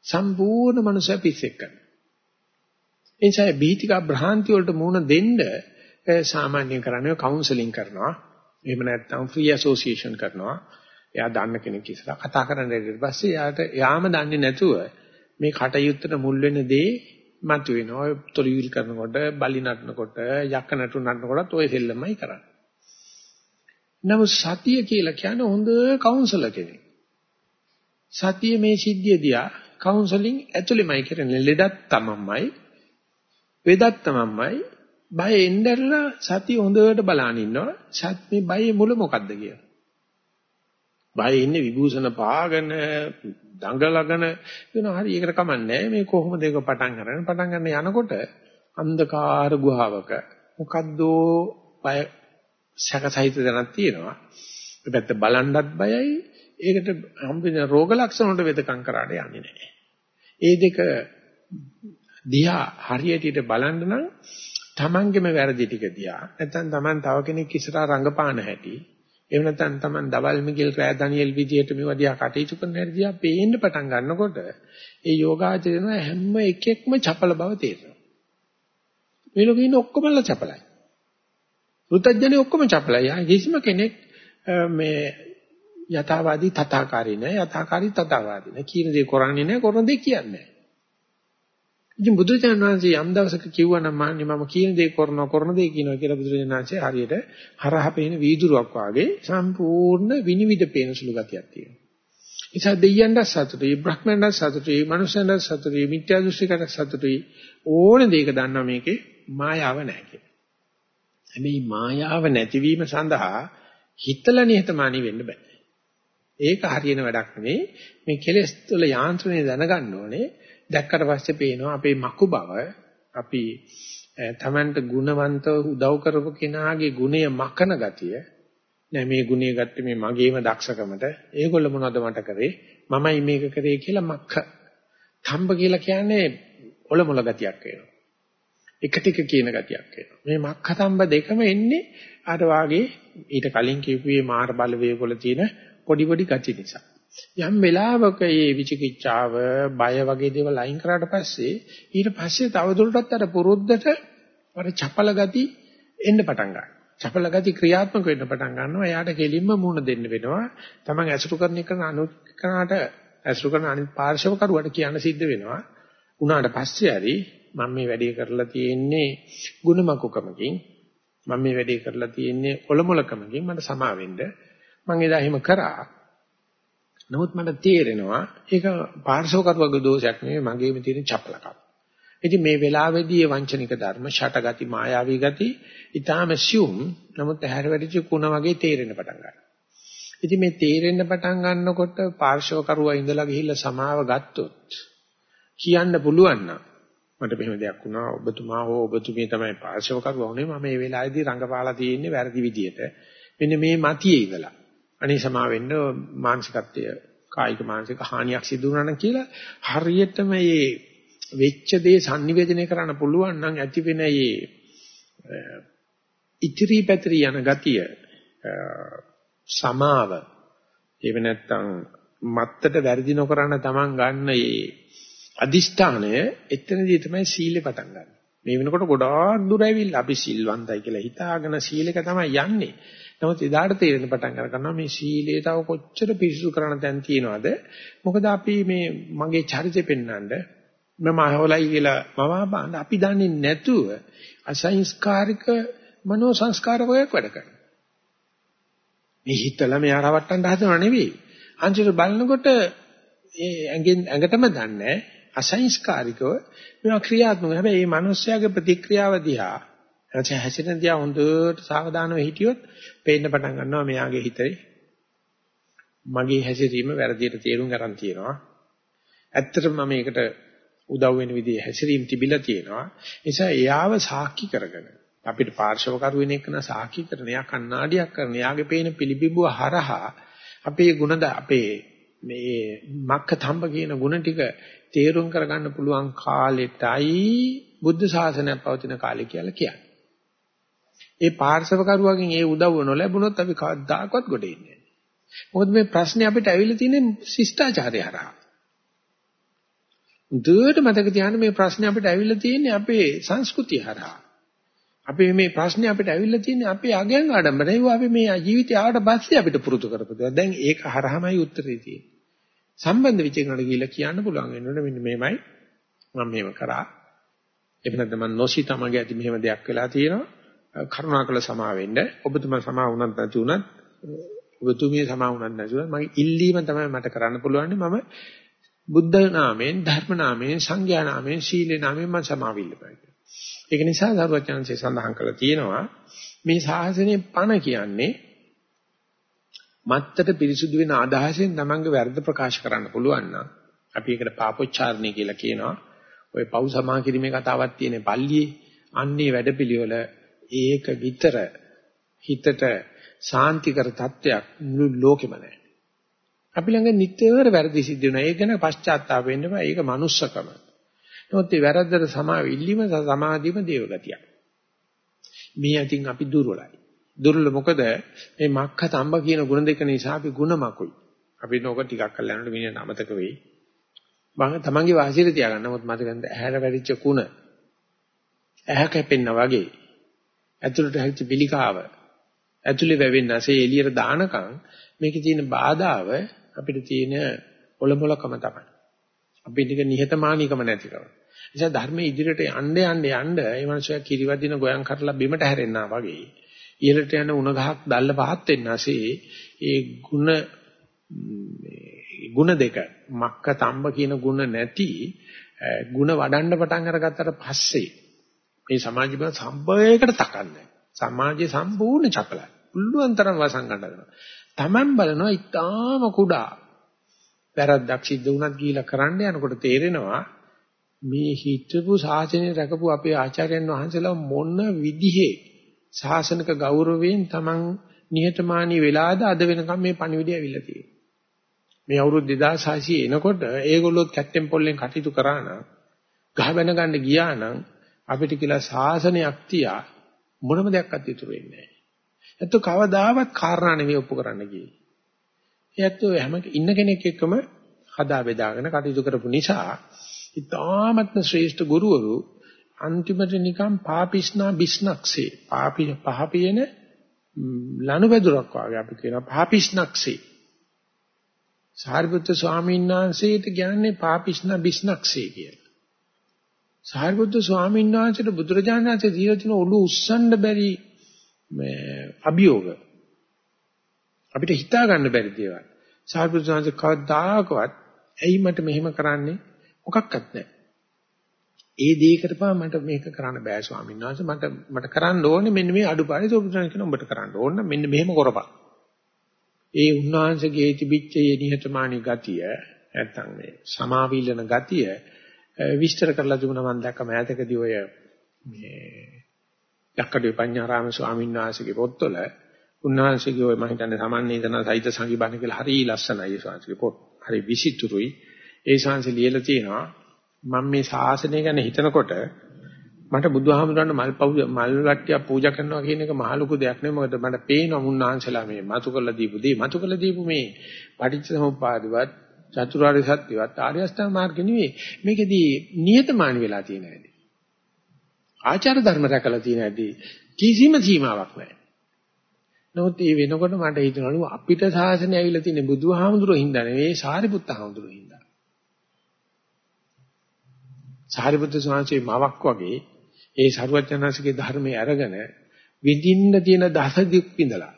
සම්පූර්ණ මනුෂ්‍ය පිස්සෙක් කරනවා. ඒ නිසා බීතිකා භ්‍රාන්ති වලට මුහුණ දෙන්න සාමාන්‍ය කරන්නේ කවුන්සලින් කරනවා. එහෙම නැත්නම් ෆ්‍රී ඇසෝසියේෂන් කරනවා. එයා දන්න කෙනෙක් ඉස්සරහ කතා කරන්න ඊට පස්සේ එයාට යාම දන්නේ නැතුව මේ කටයුත්තට මුල් වෙන දේ මතුවෙනවා. ඔය තොලිවිල් කරනකොට, බලි නටනකොට, යක්ක නටු නටනකොටත් ඔය සෙල්ලමයි කරන්නේ. නමුත් සතිය කියලා කියන්නේ හොඳ කවුන්සලර් කෙනෙක්. සතිය මේ සිද්ධිය දිහා කවුන්සලින් ඇතුළෙමයි කරන්නේ. ලෙඩක් තමම්මයි, වෙදක් තමම්මයි, බය එnderලා සතිය හොඳට බලන් ඉන්නවා. සත් මේ බයේ මුල මොකද්ද කියලා. බය ඉන්නේ විභූෂණ පාගන දඟලගෙන වෙන හරි ඒකට කමන්නේ මේ කොහොමද ඒක පටන් ගන්න පටන් ගන්න යනකොට අන්ධකාර ගුහාවක මොකද්දෝ බය සැකසහිත දැනක් තියෙනවා. ඒ පැත්ත බලන්නත් බයයි. ඒකට හම්බෙන රෝග ලක්ෂණ වලට වෙදකම් කරාට යන්නේ නැහැ. ඒ දෙක දිහා හරියට බලන්න නම් තමන්ගේම වැරදි ටික දිහා නැත්නම් තමන් තව කෙනෙක් ඉස්සරහා රංගපාන හැටි එහෙම නැත්නම් තමන් දවල් මිගිල් රෑ ඩැනියෙල් විදියට මේවා දිහා කටයුතු කරන හැටි දිහා පේන්න පටන් ගන්නකොට ඒ යෝගාචරණ හැම එකෙක්ම චපල බව තේරෙනවා මේ ලෝකේ ඉන්න ඔක්කොමලා චපලයි පුතඥනේ ඔක්කොම චපලයි. කිසිම කෙනෙක් මේ යථාවාදී තථාකාරී නෑ යථාකාරී තථාවාදී නෑ කියන දේ කරන්නේ නෑ කරන දේ කියන්නේ නෑ. ඉතින් බුදුචානන් වහන්සේ යම් දවසක කිව්වනම් මහන්නේ මම කියන දේ කරනවා කරන දේ කියනවා කියලා බුදුරජාණන් වහන්සේ හරියට හරහ පේන වීදුරුවක් වාගේ සම්පූර්ණ විනිවිද පේන සුළු ගතියක් තියෙනවා. නිසා දෙයයන්ට සතුටුයි බ්‍රහ්මයන්ට සතුටුයි මනුෂ්‍යයන්ට සතුටුයි මිත්‍යා දෘෂ්ටිකට සතුටුයි ඕන දෙයක දන්නවා මේකේ මායාව නැහැ කියලා. හැබැයි මායාව නැතිවීම සඳහා හිතලා නිහතමානී වෙන්න බෑ. ඒක හරියන වැඩක් නෙවෙයි. මේ කෙලෙස් තුළ යාන්ත්‍රණය දැනගන්න ඕනේ. දැක්කට පස්සේ පේනවා අපේ මකු බව අපි තමන්ට ගුණවන්ත උදව් කරපු කෙනාගේ ගුණය මකන ගතිය නෑ මේ ගුණය ගත්තේ මේ මගේම දක්ෂකමට ඒගොල්ල මොනවද මට කරේ මමයි මේක කරේ කියලා මක්ක තම්බ කියලා කියන්නේ ඔලොමල ගතියක් වෙනවා එක ටික කියන ගතියක් එනවා. මේ මක්ඛතම්බ දෙකම එන්නේ අර වාගේ ඊට කලින් කියපුවේ මාර බලවේග වල තියෙන පොඩි පොඩි ගති නිසා. යම් වෙලාවක මේ විචිකිච්ඡාව, බය වගේ දේවල් අයින් කරාට පස්සේ ඊට පස්සේ තවදුරටත් අර පුරුද්දට අර චපල ගති එන්න පටන් ගන්නවා. චපල ගති ක්‍රියාත්මක වෙන්න පටන් ගන්නවා. එයාට කෙලින්ම මුණ දෙන්න වෙනවා. Taman ඇසුරු කරන එක අනුකරණට ඇසුරු කරන අනිත් පාර්ශව කරුවට කියන්න සිද්ධ වෙනවා. උනාට පස්සේ හරි මම මේ වැඩේ කරලා තියෙන්නේ ಗುಣමකුකමකින් මම මේ වැඩේ කරලා තියෙන්නේ ඔලොමලකමකින් මට සමා වෙන්න. මම එදා එහෙම කරා. නමුත් මට තේරෙනවා ඒක පාර්ශවකත්වක දෝෂයක් නෙවෙයි මගේම තියෙන චපලකම ඉතින් මේ වෙලාවේදී වංචනික ධර්ම ෂටගති මායාවී ගති ඊටාම සියුම්. නමුත් ඇහැර වැඩිච කුණ වගේ තේරෙන්න පටන් ගන්නවා. ඉතින් මේ තේරෙන්න පටන් ගන්නකොට පාර්ශවකරුවා ඉඳලා ගිහිල්ලා සමාව ගත්තොත් කියන්න පුළුවන් නම් මට මෙහෙම දෙයක් වුණා. ඔබතුමා හෝ ඔබතුමිය තමයි පාර්ශව කරුවා. වුණේ මම මේ වෙලාවේදී රංගපාලා තියෙන්නේ වැරදි විදියට. මෙන්න මේ මතියේ ඉඳලා. අනේ සමා වෙන්න මානසිකත්වය කායික මානසික හානියක් සිදු වුණා නම් කියලා හරියටම මේ වෙච්ච දේ sannivedanaya කරන්න පුළුවන් නම් ඇති වෙන මේ ඉතිරි පැතිරි යන ගතිය සමාව එහෙම නැත්නම් මත්තට වැරදි නොකරන තමන් ගන්න මේ අදිෂ්ඨානය එතනදී තමයි සීලෙ පටන් ගන්න. මේ වෙනකොට ගොඩාක් දුර ඇවිල්ලා අපි සිල්වන්තයි කියලා හිතාගෙන සීලෙක තමයි යන්නේ. නමුත් එදාට තේරෙන පටන් අර ගන්නවා මේ සීලය තව කොච්චර පිරිසුදු කරන්න තැන් තියනවද? මොකද අපි මේ මගේ චරිතය පෙන්වන්න මම අහවලයි කියලා මම බාන්න අපි දන්නේ නැතුව අසංස්කාරික මනෝ සංස්කාර වගේ වැඩ කරනවා. මේ හිතලා මෙයා රවට්ටන්න හදනව නෙවෙයි. අන්තිමට බලනකොට ඒ ඇඟෙන් ඇඟටම දන්නේ අසංස්කාරිකව මේවා ක්‍රියාත්මක. හැබැයි මේ මිනිස්යාගේ ප්‍රතික්‍රියාව දිහා එතන හැසිරෙන දිහා හොඳට සාවධානව හිටියොත් පේන්න පටන් ගන්නවා මෙයාගේ හිතේ මගේ හැසිරීම වැරදියට තේරුම් ගන්න තියෙනවා. ඇත්තටම මම මේකට උදව් වෙන විදිහේ හැසිරීම තිබිලා තියෙනවා. ඒ නිසා එයාව සාක්ෂි කරගෙන අපිට පාර්ශවකරු වෙන එක නා සාක්ෂි කරන එයා කණ්ණාඩියක් කරන එයාගේ පේන පිළිබිඹුව හරහා අපේ ಗುಣද අපේ මේ මක්ක තම්බ කියන ಗುಣ ටික තේරුම් කරගන්න පුළුවන් කාලෙටයි බුද්ධ ශාසනය පවතින කාලය කියලා කියන්නේ. ඒ පාර්ශවකරුවගෙන් ඒ උදව්ව නොලැබුණොත් අපි කවදාකවත් ගොඩ එන්නේ නැහැ. මොකද මේ ප්‍රශ්නේ අපිට ඇවිල්ලා තියෙන්නේ ශිෂ්ටාචාරය හරහා. දුවට මතක තියාගන්න මේ ප්‍රශ්නේ අපිට ඇවිල්ලා තියෙන්නේ අපේ සංස්කෘතිය හරහා. අපේ මේ ප්‍රශ්නේ අපිට ඇවිල්ලා තියෙන්නේ අපේ අගයන් ආඩම්බරය. ඒව අපි මේ ජීවිතය ආවට පස්සේ අපිට පුරුදු කරපදා. දැන් ඒක හරහාමයි උත්තරේ තියෙන්නේ. සම්බන්ධ විචේකනට ගිහිල්ලා කියන්න පුළුවන් වෙනවනේ මෙන්න මේමයි මම මේව කරා. එහෙම නැත්නම් මම නොසිතමගේ ඇති මෙහෙම දෙයක් වෙලා තියෙනවා. කරුණාකර සමා වෙන්න. ඔබතුමා සමා වුණත් නැති වුණත් ඔබතුමිය සමා වුණත් නැති වුණත් මගේ ඉල්ලීම තමයි මට කරන්න පුළුවන්. මම බුද්ධ නාමයෙන්, ධර්ම නාමයෙන්, සංඝයා නාමයෙන්, සීලේ නාමයෙන් මම සමාවිල්ල පායි. ඒක නිසා සරුවචනන්සේ සඳහන් කරලා තියෙනවා මේ ශාසනයේ පණ කියන්නේ මත්තට පිරිසුදු වෙන අදහසෙන් තමන්ගේ වැරද්ද ප්‍රකාශ කරන්න පුළුවන් නම් අපි ඒකට පාපොච්චාරණය කියලා කියනවා. ওই පව් සමා කිරීමේ කතාවක් තියෙන පල්ලියේ අන්නේ වැඩපිළිවෙල ඒක විතර හිතට සාන්තිකර තත්වයක් මුළු ලෝකෙම නැහැ. අපි ළඟ නිතර වැරදි සිද්ධ වෙනවා. ඒක ගැන පශ්චාත්තාප වෙන්න බෑ. ඒක manussකම. නමුත් මේ වැරද්දට සමාව ඉල්ලීම සමාධියම දේවගතියක්. මේ අතින් අපි දුර්වලයි. දුර්වල මොකද මේ මක්ක තම්බ කියන ගුණ දෙක නිසා අපි ಗುಣමකුයි. අපි නෝක ටිකක් කළා යනකොට මිනිහ නමතක වෙයි. මම තමන්ගේ වාසියට තියාගන්න. නමුත් මතක ගන්න ඇහැර වැඩිච්ච කුණ. ඇහැ කැපෙන්නා වගේ. ඇතුළට හැරිච්ච පිළිකාව. ඇතුලේ වැවෙන්නසේ එළියට දානකම් මේකේ තියෙන බාධාව අපිට තියෙන ඔලොමලකම තමයි. අපි ටික නිහතමානීකම නැතිකම. නිසා ධර්මයේ ඉදිරියට යන්න යන්න යන්න ඒ මනුස්සයා කිරිවදින ගෝයන් කරලා බිමට හැරෙන්නා වගේ. ඉහළට යන උණ ගහක් දැල්ල පහත් වෙන්නාසේ ඒ ಗುಣ ಗುಣ දෙක මක්ක තම්බ කියන ಗುಣ නැති ಗುಣ වඩන්න පටන් අරගත්තට පස්සේ මේ සමාජය බල සම්බයයකට තකන්නේ. සමාජයේ සම්පූර්ණ චපලයි. පුළුවන් තරම් වසන් ගන්නවා. Taman බලනවා ඊටාම කුඩා වැරද්දක් සිද්ධ වුණත් ගිහිලා කරන්න යනකොට තේරෙනවා මේ හිතපු ශාසනය රැකපු අපේ ආචාර්යයන් වහන්සේලා මොන විදිහේ ශාසනික ගෞරවයෙන් Taman නිහතමානී වෙලාද අද වෙනකම් මේ පණිවිඩය ඇවිල්ලා තියෙන්නේ. මේ අවුරුදු 2600 එනකොට ඒගොල්ලොත් කැට්ටෙන් පොල්ලෙන් කටයුතු කරා නම් ගහ බැන ගන්න ගියා නම් අපිට කියලා ශාසනයක් තියා මොනම දෙයක්වත් ඉතුරු වෙන්නේ නැහැ. ඒත් කවදාවත් කාරණා නෙවෙයි ඔප්පු කරන්න ගියේ. ඒත් හැම ඉන්න කෙනෙක් එක්කම හදා බෙදාගෙන කටයුතු කරපු නිසා ඉතාමත්ම ශ්‍රේෂ්ඨ ගුරුවරු අන්තිමට නිකන් පාපිස්නා බිස්නක්සේ පාපි පහපියන ලනුබැදුරක් වගේ අපි කියනවා පාපිස්නක්සේ සාරිපුත්‍ර ස්වාමීන් වහන්සේට කියන්නේ පාපිස්නා බිස්නක්සේ කියලා. සාරිපුත්‍ර ස්වාමීන් වහන්සේට බුදුරජාණන් වහන්සේ දීලා තියෙන ඔළුව උස්සන්න බැරි මේ අභියෝග අපිට හිතා ගන්න බැරි දේවල්. සාරිපුත්‍ර ස්වාමීන් වහන්සේ කවදාකවත් ඇයි මට මෙහෙම කරන්නේ මොකක්වත් නැහැ. ඒ දේ කරපුවා මට මේක කරන්න බෑ ස්වාමීන් වහන්සේ මට මට කරන්න ඕනේ මෙන්න මේ අඩුපාඩු සෝබුසන් කියන උඹට කරන්න ඕන මෙන්න මෙහෙම කරපන්. ඒ උන්වහන්සේගේ තිබිච්ච මේ නිහතමානී ගතිය නැත්තම් මේ සමාවිලන ගතිය විස්තර කරලා දුන්නා මම දැක්ක මෑතකදී ඔය මේ යක්කඩේ පඤ්ඤාරාම ස්වාමීන් වහන්සේගේ පොත්වල උන්වහන්සේගේ ඔය මම හිතන්නේ සමන්නේතන සහිත සංගීබණ කියලා හරි ලස්සනයි ඒ ස්වාමීන්ගේ පොත්. හරි විසිතුරුයි. ඒ ශාංශ ලියලා තියෙනවා මම මේ ශාසනය ගැන හිතනකොට මට බුදුහාමුදුරන් මල් මල් වට්ටියක් පූජා කරනවා කියන එක මහ ලොකු දෙයක් නෙමෙයි මොකද මට පේනවා මුන්නාන්සලා මේ මතු කරලා දීපු දේ. මතු කරලා දීපු මේ පටිච්චසමුප්පාදවත් චතුරාර්ය සත්‍යවත් ආර්ය අෂ්ටාංග මාර්ග නෙවෙයි. මේකෙදී නියතමානි වෙලා තියෙන හැටි. ආචාර ධර්ම රැකලා තියෙන හැටි කිසිම සීමාවක් නැහැ. නමුත් මේ වෙනකොට මට හිතෙනවලු අපිට සාසනය ඇවිල්ලා තියෙන්නේ බුදුහාමුදුරුවෝ හින්දා නෙවෙයි සාරිපුත්ත හාමුදුරුවෝ හින්දා. සාරිපුත්‍ර සාංශේ මවක් වගේ ඒ සරුවචනාංශගේ ධර්මයේ අරගෙන විඳින්න තියෙන දස දුක් විඳලා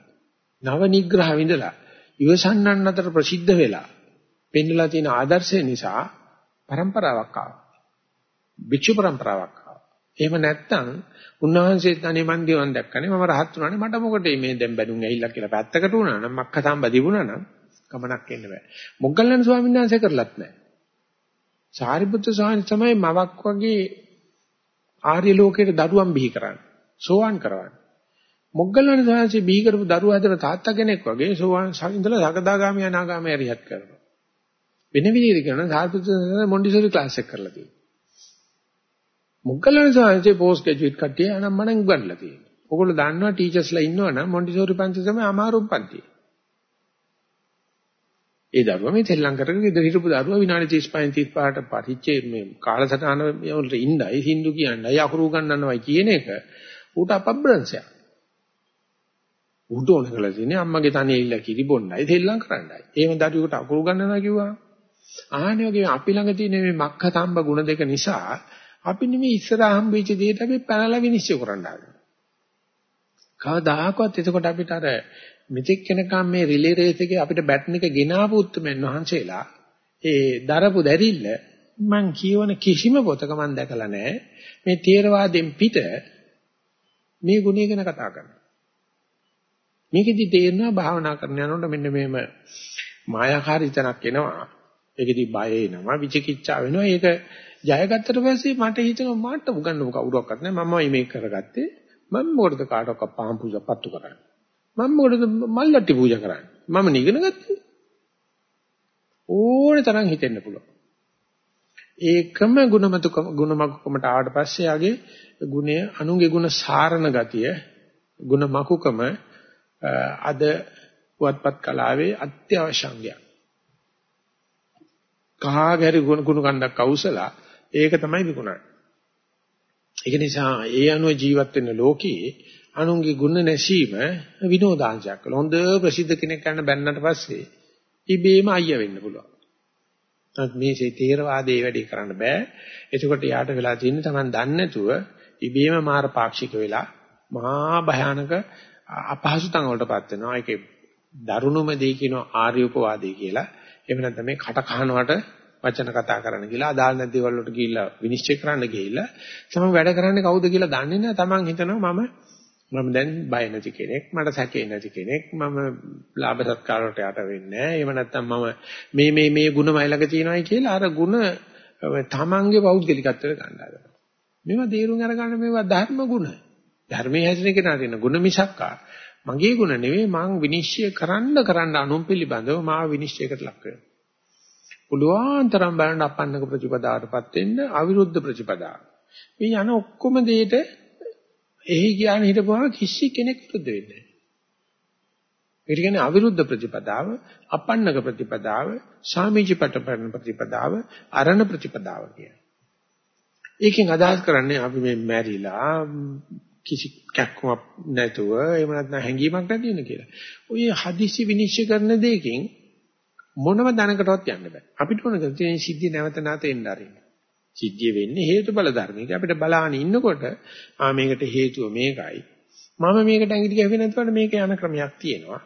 නව නිග්‍රහ විඳලා ඉවසන්නන් අතර ප්‍රසිද්ධ වෙලා පෙන්වලා තියෙන ආදර්ශය නිසා પરම්පරාවක් ආවා. භික්ෂු પરම්පරාවක් ආවා. එහෙම නැත්නම් උන්වහන්සේ තනේ මන් දිවන් දැක්කනේ මම රහත් වුණානේ මට මොකටද මේ දැන් බැනුම් ඇහිලා කියලා පැත්තකට වුණා නම් මක්කතම්බ දිවුණා නම් ගමනක් එන්න බෑ. මොග්ගල්ලාන ස්වාමීන් වහන්සේ කරලත් නැහැ. සාරිපුත්‍ර ස්වාමීන් තමයි මවක් වගේ ආර්ය ලෝකයට දරුවන් බිහි කරන්නේ. සෝවාන් කරවන්නේ. මොග්ගල්ලාන ස්වාමීන් බිහි කරපු දරුවා හදන තාත්තා කෙනෙක් වගේ සෝවාන් ඉඳලා සකදාගාමී අනාගාමී හරියත් කරනවා. වෙන විදිහට කියනවා සාරිපුත්‍ර මොන්ඩිසෝරි ක්ලාස් එක කරලා තියෙනවා. මොග්ගල්ලාන ස්වාමීන් පෝස්ට් ග්‍රැජුවේට් කට්ටිය අනම් මනම් උගන්ලා තියෙනවා. ඔයගොල්ලෝ දන්නවා ටීචර්ස්ලා ඉන්නවනම් මොන්ඩිසෝරි පන්ති තමයි අමාරුම පන්තිය. ඒ දරුවා මේ ශ්‍රී ලංකාවේ ගෙදර හිටපු දරුවා විනාඩි 35 35ට පරිච්ඡේ මේ කාලසටහන වලට ඉන්නයි හින්දු කියන්නයි අකුරු ගන්නවයි කියන එක ඌට අපබ්‍රංශයක්. ඌට ඕන කරලා තියෙන්නේ අම්මගේ තනිය ඉල්ල කිරි බොන්නයි දෙල්ලම් කරන්නයි. එහෙම දරුවෙකුට අකුරු ගන්නවා කිව්වා. ආහනේ වගේ අපි ළඟ තියෙන මේ මක්ක තම්බ ගුණ දෙක නිසා අපි නෙමෙයි ඉස්සරහ හම්බෙච්ච දෙයට අපි පැනලා විනිශ්චය කරන්න ආවේ. කවදාකවත් එතකොට අපිට අර මෙතෙක් වෙනකම් මේ රිලේ රේස් එකේ අපිට බැටන් එක ගෙනාවු උත්මෙන් වහන්සේලා ඒ දරපු දැරිල්ල මං කියවන කිසිම පොතක මං දැකලා නැහැ. මේ තේරවාදෙන් පිට මේ ගුණය ගැන කතා කරනවා. මේකෙදි තේරෙනවා භාවනා කරන යනකොට මෙන්න මේම මායාකාරී තනක් එනවා. ඒකෙදි බය එනවා විචිකිච්ඡා වෙනවා. ඒක ජයගත්තට පස්සේ මට හිතෙනවා මට උගන්නව කවුරක්වත් නැහැ. මමයි මේක කරගත්තේ මම මොකටද කාටවත් පහන් පූජා පත්තු කරන්නේ? මම මොකටද මල්ලට්ටි පූජා කරන්නේ? මම නිගන ගත්තේ. ඕනේ තරම් හිතෙන්න පුළුවන්. ඒකම ಗುಣමතුකම ಗುಣමකුකමට ආවට පස්සේ ආගේ ගුණය අනුගේ ಗುಣ සාරණ ගතිය ಗುಣමකුකම අද පුවත්පත් කලාවේ අත්‍යවශ්‍ය අංගයක්. කහාගරි ගුණ ගුණ කණ්ඩක් අවසලා ඒක තමයි විකුණන්නේ. ඒක නිසා ඒ අනුව ජීවත් වෙන ලෝකයේ අනුන්ගේ ගුණ නැසීම විනෝදාංශයක් කළා. හොඳ ප්‍රසිද්ධ කෙනෙක් ගන්න බැන්නට පස්සේ ඉබේම අයියා වෙන්න පුළුවන්. නමුත් මේ තේරවාදයේ වැඩි කරන්න බෑ. එතකොට යාට වෙලා තියෙන්නේ Taman දන්නේ නැතුව ඉබේම මාර පාක්ෂික වෙලා මහා භයානක අපහසුතන් වලටපත් වෙනවා. ඒකේ දරුණුම දේ කියනවා ආර්ය උපවාදේ කියලා. එහෙම නැත්නම් මේ කට කහනවට වචන කතා කරන්න කියලා අදාළ නැති දේවල් වලට ගිහිල්ලා විනිශ්චය කරන්න ගිහිල්ලා තමන් වැඩ කරන්නේ කවුද කියලා දන්නේ නැහැ. තමන් හිතනවා මම මම දැන් බය නැති කෙනෙක් මට සැකේ නැති කෙනෙක් මම ලාභ සත්කාර වලට යට වෙන්නේ නැහැ එහෙම නැත්නම් මම මේ මේ මේ ಗುಣ මයි ළඟ තියෙනවායි කියලා අර ಗುಣ තමන්ගේ පෞද්ගලිකත්වයට ගන්න හදනවා මේවා දේරුම් අරගන්න මේවා ධර්ම ගුණ ධර්මයේ හැසිරෙන කෙනාට තියෙන ගුණ මිසක්කා මගේ ගුණ නෙවෙයි මං විනිශ්චය කරන්න කරන්න අනුන් පිළිබඳව මාව විනිශ්චයකට ලක් වෙනවා පුළුවන් තරම් බලන්න අපන්නක ප්‍රතිපදාවටපත් වෙන්න අවිරුද්ධ ප්‍රතිපදාව මේ යන ඔක්කොම දෙයට එහි ඥාන හිටපුවා කිසි කෙනෙක් විරුද්ධ වෙන්නේ නැහැ. ඒ කියන්නේ අවිරුද්ධ ප්‍රතිපදාව, අපන්නක ප්‍රතිපදාව, සාමීචි පටපරණ ප්‍රතිපදාව, අරණ ප්‍රතිපදාව කියන්නේ. ඒකෙන් අදහස් කරන්නේ අපි මේ මැරිලා කිසි කැක්කමක් නැතුව එහෙම නැත්නම් හැංගීමක් නැති වෙන කියලා. ඔය හදිසි විනිශ්චය කරන දෙයකින් මොනම දැනකටවත් යන්න බෑ. අපිට ඕන කරන්නේ සිද්ධිය නැවත නැවත එන්න ආරින්න. සිද්ධිය වෙන්නේ හේතුඵල ධර්මයක. අපිට බලාගෙන ඉන්නකොට ආ මේකට හේතුව මේකයි. මම මේකට ඇඟිලි ගැහුවේ නැතුවට මේක යන ක්‍රමයක් තියෙනවා.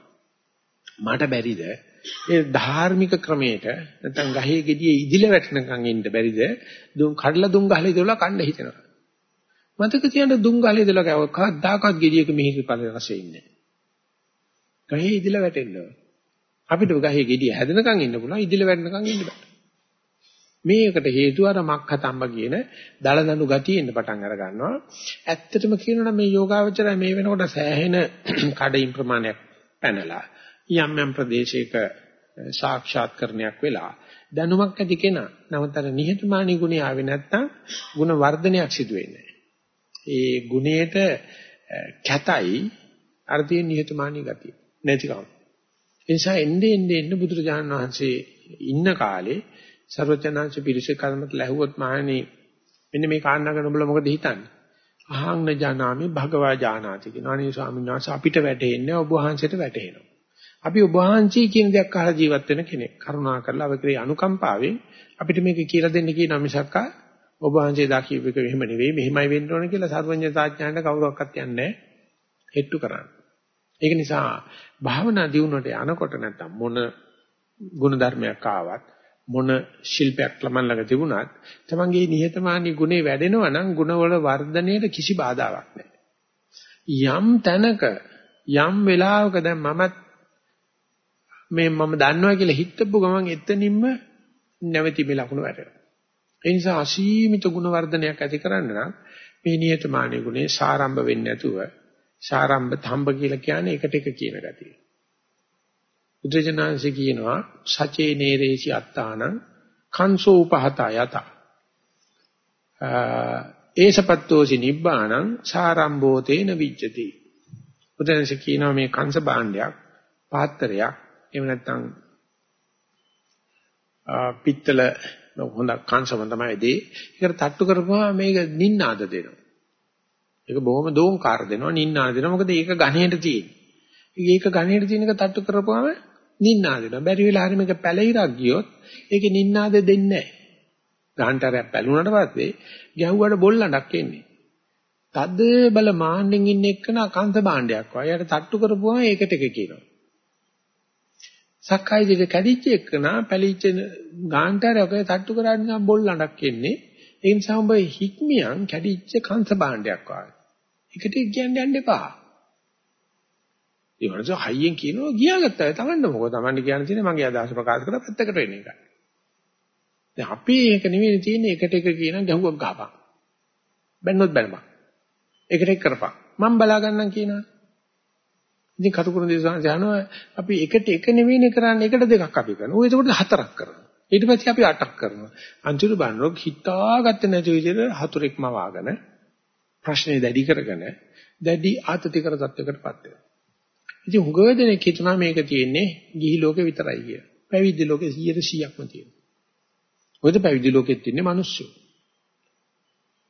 මට බැරිද ඒ ධාර්මික ක්‍රමයට නැත්නම් ගහේ ගෙඩියේ ඉදිල වැටෙනකන් ඉන්න බැරිද? දුම් කඩලා දුම් ගහලා ඉදලා කන්න හිතෙනවා. මතක තියන්න දුම් ගහලා ඉදලා කවදාකවත් ගෙඩියක මිහිරි පළ රසෙ ඉන්නේ. ගහේ ඉදිල වැටෙන්න අපිට ගහේ ගෙඩිය හැදෙනකන් ඉන්න පුළුවන් ඉදිල වැටෙනකන් ඉන්න බෑ. මේකට හේතුව අර මක්ඛතම්බ කියන දලදනු ගතිය එන්න පටන් අර ගන්නවා. ඇත්තටම කියනොනම් මේ යෝගාවචරය මේ වෙනකොට සෑහෙන කඩින් ප්‍රමාණයක් පැනලා යම් යම් ප්‍රදේශයක සාක්ෂාත්කරණයක් වෙලා දැනුමක් ඇති කෙනා නමුත් අර නිහතමානී ගුණය ආවේ නැත්නම් ಗುಣ වර්ධනයක් සිදු වෙන්නේ ඒ ගුණයට කැතයි අර තියෙන නිහතමානී ගතිය නැතිකම. ඒ නිසා එන්නේ එන්නේ එන්නේ බුදුරජාණන් වහන්සේ ඉන්න කාලේ සර්වචනාංශ පිරිසේ කර්මත ලැහුවොත් මහණනි මෙන්න මේ කාරණා ගැන ඔබලා මොකද හිතන්නේ? අහං නජානාමි භගවා ජානාති කියන අනේ ස්වාමීන් වහන්සේ අපිට වැටෙන්නේ ඔබ වහන්සේට වැටෙනවා. අපි ඔබ වහන්සේ කියන දේක් අහලා ජීවත් වෙන කෙනෙක්. කරුණා කරලා අවකරේ අනුකම්පාවෙන් අපිට මේක කියලා දෙන්න කියන මිසක්ක ඔබ වහන්සේ දකිව් එක එහෙම නෙවෙයි මෙහෙමයි වෙන්න ඕන කියලා සර්වඥතාඥාණයට කවුරක්වත් යන්නේ නැහැ. හෙට්ටු කරන්න. ඒක නිසා භාවනා දියුණුවට යනකොට නැත්තම් මොන ගුණ ධර්මයක් ආවත් මොන ශිල්පයක් ළමන් ළඟ තිබුණත් තමන්ගේ නිහතමානී ගුණේ වැඩෙනවා නම් ගුණවල වර්ධනයට කිසි බාධාවක් නැහැ. යම් තැනක යම් වෙලාවක දැන් මමත් මේ මම දන්නවා කියලා හිතපු ගමන් එතනින්ම නැවති මේ ලකුණු වැටෙනවා. ඒ නිසා අසීමිත ගුණ වර්ධනයක් ඇති කරන්න නම් මේ නියතමානී ගුණේ සාරම්භ වෙන්නේ නැතුව සාරම්භ තම්බ කියලා කියන්නේ එකට එක කියන ගතිය. බුද්ධජනන්සේ කියනවා සචේ නේරේසි අත්තානං කංසෝ උපහත යත. ඒසපත්තෝසි නිබ්බාණං සාරම්භෝ තේන විජ්ජති. බුදුන්සේ කියනවා මේ කංශ භාණ්ඩයක් පාත්‍රයක් එහෙම නැත්නම් පිත්තල හොඳ කංශම තමයි දෙයි. ඒකට තට්ටු කරපුවා මේක නින්නාද දෙනවා. ඒක බොහොම දෝංකාර දෙනවා නින්නාද දෙනවා. මොකද ඒක ඝණයට තියෙන. ඒක ඝණයට තියෙන එක තට්ටු කරපුවාම නින්නාද දෙනවා. බැරි වෙලා හරි මේක පැලිරක් ගියොත් ඒකේ නින්නාද දෙන්නේ නැහැ. ගාන්ටරයක් පැලුණාට පස්සේ ගැහුවට බොල්ලණක් එන්නේ. තද බල මාන්නෙන් ඉන්න එක්කන කංශ භාණ්ඩයක් වගේ. යාට තට්ටු කරපුවාම ඒකට එක කියනවා. සක්කාය දිට කැඩිච්ච එක්කන පැලිච්ච ගාන්ටරයක තට්ටු කරාට නිකන් බොල්ලණක් එන්නේ. ඒ නිසා උඹ හික්මියන් කැඩිච්ච කංශ භාණ්ඩයක් වගේ. ඒකට කියන්නේ යන්න එපා. ඒ වගේ හයියෙන් කියනවා ගියාගත්තා. තමන්න මොකද තමන්න කියන්න තියෙන්නේ මගේ අදහස ප්‍රකාශ කරලා පැත්තකට වෙන එකයි. දැන් අපි ඒක නෙවෙයි තියෙන්නේ එකට එක කියන ගැහුවක් ගහපන්. බැන්නොත් බැනපන්. එකට එක කරපන්. මම බලා ගන්නම් කියනවා. ඉතින් කටුකුරු දේශාංශ යනවා අපි එකට එක නෙවෙයිනේ කරන්නේ එකට දෙකක් අපි කරනවා. ඌ එතකොට හතරක් කරනවා. ඊට පස්සේ අපි අටක් කරනවා. අන්තිම බannරොක් හිතාගත්තේ නැති විදිහට හතුරෙක්ම වාගෙන ප්‍රශ්නේ දැඩි කරගෙන දැඩි ආතතිකර තත්යකටපත් වෙනවා. ඉතින් හුඟ දෙනෙක් හිතනවා මේක තියෙන්නේ ගිහි ලෝකේ විතරයි කියලා. පැවිදි ලෝකේ 100%ක්ම තියෙනවා. මොකද පැවිදි ලෝකෙත් ඉන්නේ මිනිස්සු.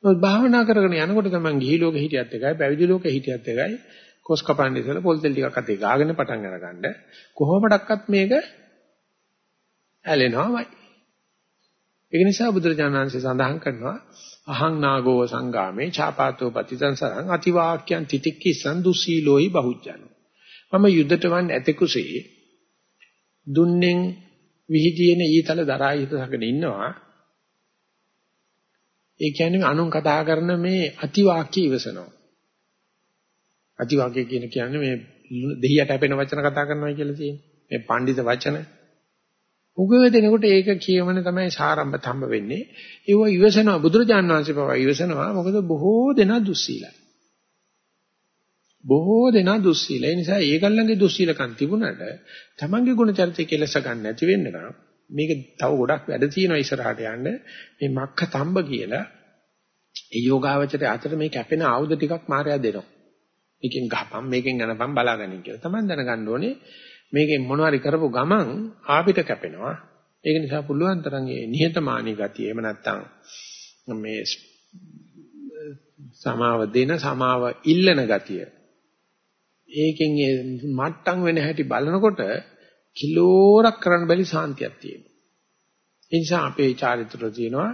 මොකද භාවනා කරගෙන යනකොට තමයි ගිහි ලෝකෙ හිටියත් එකයි පැවිදි ලෝකෙ හිටියත් එකයි කොස් කපන්නේ ඉතල පොල් තෙල් ටිකක් අතේ ගාගෙන පටන් අරගන්න කොහොමඩක්වත් මේක ඇලෙනවමයි. ඒ නිසා බුදුරජාණන් වහන්සේ සඳහන් කරනවා අහං නාගෝ සංගාමේ චාපාතෝ පතිතං සරං අතිවාක්‍යං තිතික්කිසං දුසීලෝහි බහුජ්ජනෝ මම යුද්ධට වන් ඇතෙකුසේ දුන්නෙන් විහිදින ඊතල දරා හිතසගෙන ඉන්නවා. ඒ කියන්නේ අනුන් කතා කරන මේ අතිවාක්‍ය ඉවසනවා. අතිවාක්‍ය කියන කියන්නේ මේ දෙහියට හැපෙන වචන කතා කරනවා කියලා තියෙන්නේ. මේ පඬිත වචන. උගව දෙනකොට ඒක කියවන තමයි සාරම්භ තම්බ වෙන්නේ. ඒව ඉවසනවා. බුදුරජාණන් වහන්සේ පවා ඉවසනවා. මොකද බොහෝ දෙනා දුස්සීලයි. බොහෝ දෙනා දුස්සීල. ඒ නිසා ඒගොල්ලන්ගේ දුස්සීලකම් තිබුණාට තමන්ගේ ගුණ චරිතය කෙලස ගන්න නැති වෙන්න නම් මේක තව ගොඩක් වැඩ තියෙනවා ඉස්සරහට යන්න. මේ මක්ක තම්බ කියලා ඒ යෝගාවචරය අතර මේ කැපෙන ආයුධ ටිකක් මායя දෙනවා. මේකෙන් ගහපම් මේකෙන් යනපම් බලාගනින් කියලා. තමන් දැනගන්න ඕනේ මේකෙන් මොනවාරි කරපු ගමන් ආපිට කැපෙනවා. ඒක නිසා පුළුවන් තරම් මේ නිහතමානී ගතිය එහෙම නැත්නම් මේ සමාව දෙන සමාව ඉල්ලන ගතිය ඒකෙන් මට්ටම් වෙන හැටි බලනකොට කිලෝරක් කරන්න බැරි සාන්තියක් තියෙනවා. ඒ නිසා අපේ චාරිත්‍ර තියෙනවා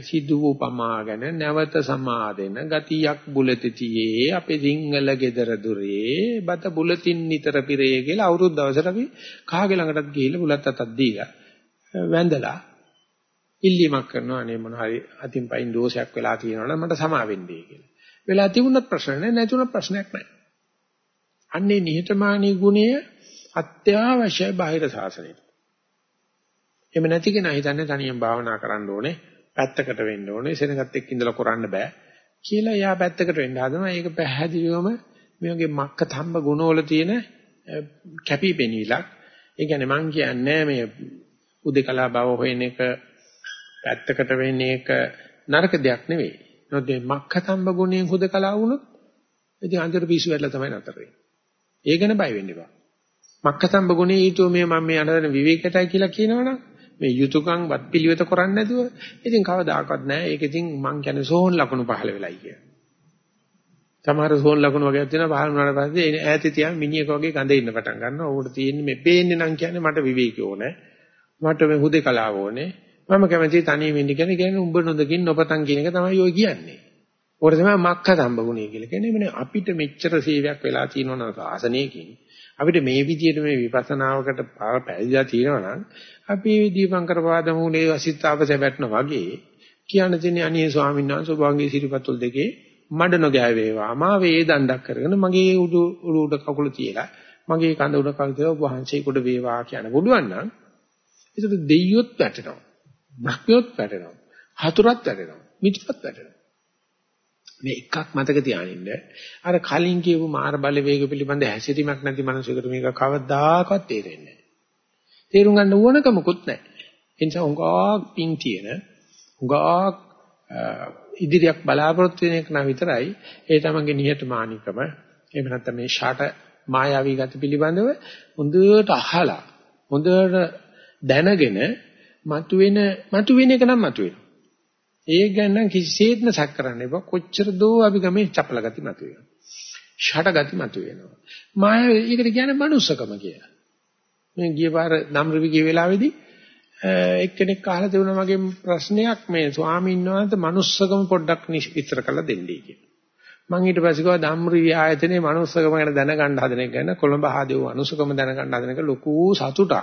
සිදු උපමාගෙන නැවත සමාදෙන ගතියක් බුලතිතියේ අපේ සිංහල ගෙදර දුරේ බත බුලතින් නිතර පිරේ කියලා අවුරුදු දවසට අපි කාගේ ළඟටත් ගිහිල්ලා බුලත් අතක් දීලා වැඳලා ඉල්ලීමක් කරනවා අනේ මොන හරි අතින් පයින් දෝෂයක් වෙලා තියෙනවා නම් මට සමා වෙන්නේ කියලා. වෙලා තිබුණත් ප්‍රශ්න නැහැ නැතුණත් ප්‍රශ්නයක් නැහැ. අන්නේ නිහතමානී ගුණය අත්‍යවශ්‍යයි බාහිර සාසනයට. එහෙම නැති කෙනා හිතන්නේ තනියෙන් භාවනා කරන්න ඕනේ, පැත්තකට වෙන්න ඕනේ, සෙනගත් එක්ක ඉඳලා කරන්න බෑ කියලා එයා පැත්තකට වෙන්න හදනවා. ඒක පැහැදිලිවම මේ වගේ මක්ක තම්බ ගුණවල තියෙන කැපිපෙනීලක්. ඒ කියන්නේ මං කියන්නේ මේ උදේකලා බව හොයන එක පැත්තකට වෙන්නේ එක නරක දෙයක් නෙවෙයි. නමුත් මේ මක්ක තම්බ ගුණයෙන් හුදකලා වුණොත් ඉතින් අන්තර පිස්සු වැටලා තමයි නතර වෙන්නේ. ඒ ගැන බය වෙන්න එපා. මක්කසම්බ ගුණේ ඊටෝ මේ මම මේ අනදන විවේකයටයි කියලා කියනවනම් මේ යුතුයකම් වත් පිළිවෙත කරන්නේ නැතුව ඉතින් කවදාකවත් නැහැ. ඒක ඉතින් මං කියන්නේ සෝහන් ලකුණු පහළ වෙලයි කිය. සමහර සෝහන් ලකුණු වගේක් තියෙනවා පහළ වුණාට පස්සේ ඈතේ තියන් මිනිහෙක් වගේ ගඳ ඉන්න පටන් ගන්නවා. ඕකට තියෙන්නේ මේ පේන්නේ නම් කියන්නේ මට විවේකී ඕනේ. මට මේ හුදේකලාව ඕනේ. මම කැමති තනියම ඉන්න කියන්නේ කියන්නේ උඹ නොදකින් නොපතන් කියන එක තමයි ඔය කියන්නේ. ඕක තමයි මක්ක සම්බගුණය කියලා කියන්නේ. මේ අපිට මෙච්චර සේවයක් වෙලා තියෙනවනම් ආසනයකින් අපිට මේ විදිහට මේ විපස්සනාවකට පැහැදිලා තියෙනවා නම් අපි දීපංකර පාද මූලයේ වසිතාවස වැටෙනා වගේ කියන්න තියෙන්නේ අනේ ස්වාමීන් වහන්සේ ඔබගේ සිරිපතුල් දෙකේ මඩ නොගෑ වේවා මා වේ දණ්ඩක් කරගෙන මගේ උඩු උඩ කකුල තියලා මගේ කඳ උඩ කවිතව වහන්සේ කොට වේවා කියන පුළුවන් නම් ඒකට දෙයියොත් වැටෙනවා. බ්‍රහ්මියොත් වැටෙනවා. හතුරත් වැටෙනවා. මිත්‍රත් වැටෙනවා. මේ එකක් මතක තියාගන්න. අර කලින් කියපු මාර බලවේග පිළිබඳ හැසිරීමක් නැති මනුස්සයෙකුට මේක කවදාකවත් තේරෙන්නේ නැහැ. තේරුම් ගන්න ඕනකමකුත් නැහැ. ඒ නිසා උංගා පිං තියෙන උංගා ඉදිරියක් බලාපොරොත්තු වෙන එක නම් විතරයි ඒ තමන්ගේ නිහතමානීකම එහෙම නැත්නම් මේ ෂාට මායාවී ගති පිළිබඳව හොඳට අහලා හොඳට දැනගෙන මතුවෙන මතුවෙන එක නම් මතුවෙනවා. ඒ ගැන කිසිසේත්ම සැක කරන්න එපා. කොච්චර දෝ අපි ගමේ චපල ගති මතුවෙනවා. ෂට ගති මතුවෙනවා. මායාව ඒකට කියන්නේ මනුස්සකම කියලා. මේ ගිය පාර නම්රිවි ගිය වෙලාවේදී එක්කෙනෙක් අහලා තිබුණා මගේ ප්‍රශ්නයක් මේ ස්වාමීන් වහන්සේ manussකම පොඩ්ඩක් විස්තර කරලා දෙන්නයි කියලා. මම ඊට පස්සේ කිව්වා ධම්රිවි ආයතනයේ manussකම ගැන දැනගන්න හදන එක ගැන කොළඹ ආදීව manussකම දැනගන්න හදන එක ලොකු සතුටක්.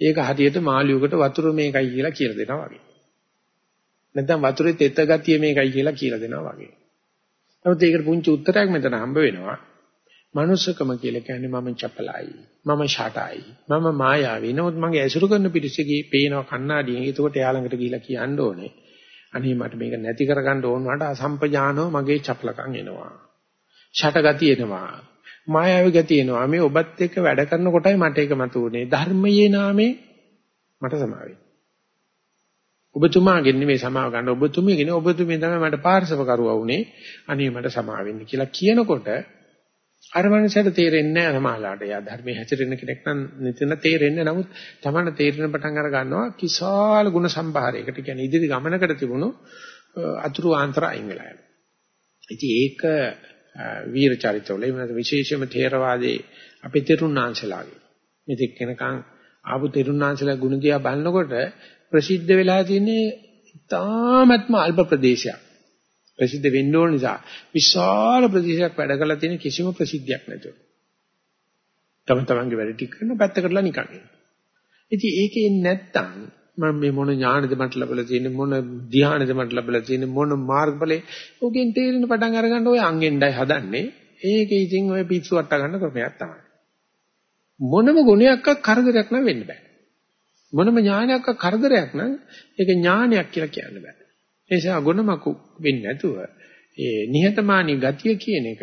ඒක හරියට මාළියුකට වතුර මේකයි කියලා කියලා දෙනවා වගේ. නැත්නම් වතුරේ තෙත ගතිය මේකයි කියලා කියලා දෙනවා වගේ. නමුත් ඒකට පුංචි උත්තරයක් මෙතන හම්බ වෙනවා. මනුස්සකම කියලා කියන්නේ මම චපලයි. මම ෂටයි. මම මායාවී. නමුත් මගේ ඇසුරු කරන පිටිසකේ පේනවා කණ්ණාඩියෙන්. ඒකට එයා ළඟට ගිහිල්ලා කියන්න ඕනේ. අනේ මට මේක නැති කරගන්න ඕන වුණාට අසම්පජානෝ මගේ චපලකම් එනවා. ෂට ගතිය එනවා. මායාවී ගතිය එනවා. මේ ඔබත් එක්ක වැඩ කරන කොටයි මට ඒක මතුවුනේ. ධර්මයේ නාමේ මට සමාවෙන්න. ඔබතුමාගෙන් නෙමෙයි සමාව ගන්න ඔබතුමියගෙන ඔබතුමිය තමයි මට පාර්ශව කරුවා වුනේ අනේ මට සමාව වෙන්න කියලා කියනකොට අර මනසට තේරෙන්නේ නැහැ සමාලාට. යා ධර්මයේ හැසිරෙන කෙනෙක් නම් නිතන තේරෙන්නේ නමුත් තමන්න තේරෙන පටන් අර ගන්නවා කිසාල ගුණ සම්භාරයකට කියන්නේ ඉදිරි ගමනකට තිබුණු අතුරු ආන්තර අයින් වෙලා යනවා. ඉතින් ඒක වීර චරිතවල එහෙම නැත්නම් විශේෂයෙන්ම තේරවාදී අපේ තෙරුණාංශලාගේ. මෙතෙක් වෙනකන් ආපු තෙරුණාංශලා ගුණ දිහා බලනකොට ප්‍රසිද්ධ වෙලා තියෙන්නේ ඉතාමත්ම අල්ප ප්‍රදේශයක්. ප්‍රසිද්ධ වෙන්න ඕන නිසා විශාල ප්‍රදේශයක් වැඩ කරලා තියෙන කිසිම ප්‍රසිද්ධියක් නැතුව. තම තමන්ගේ වැඩ ටික කරන පැත්තකටලා නිකන්. ඉතින් ඒකේ නැත්තම් මම මේ මොන ඥානද මට ලැබලා තියෙන්නේ මොන ධ්‍යානද මට ලැබලා තියෙන්නේ මොන මාර්ගඵලේ ඕකෙන් තේරෙන පටන් අරගන්න ඔය අංගෙන්ඩයි හදන්නේ. ඒකේ ඉතින් ඔය පිස්සු වට ගන්න ක්‍රමයක් තමයි. මොනම ගුණයක්වත් කරදරයක් නම් වෙන්න බෑ. මොනම ඥානයක්වත් කරදරයක් නම් ඒක ඥානයක් කියලා කියන්න බෑ. ඒ නිසා ගුණමකු වෙන්නේ නැතුව ඒ නිහතමානී ගතිය කියන එක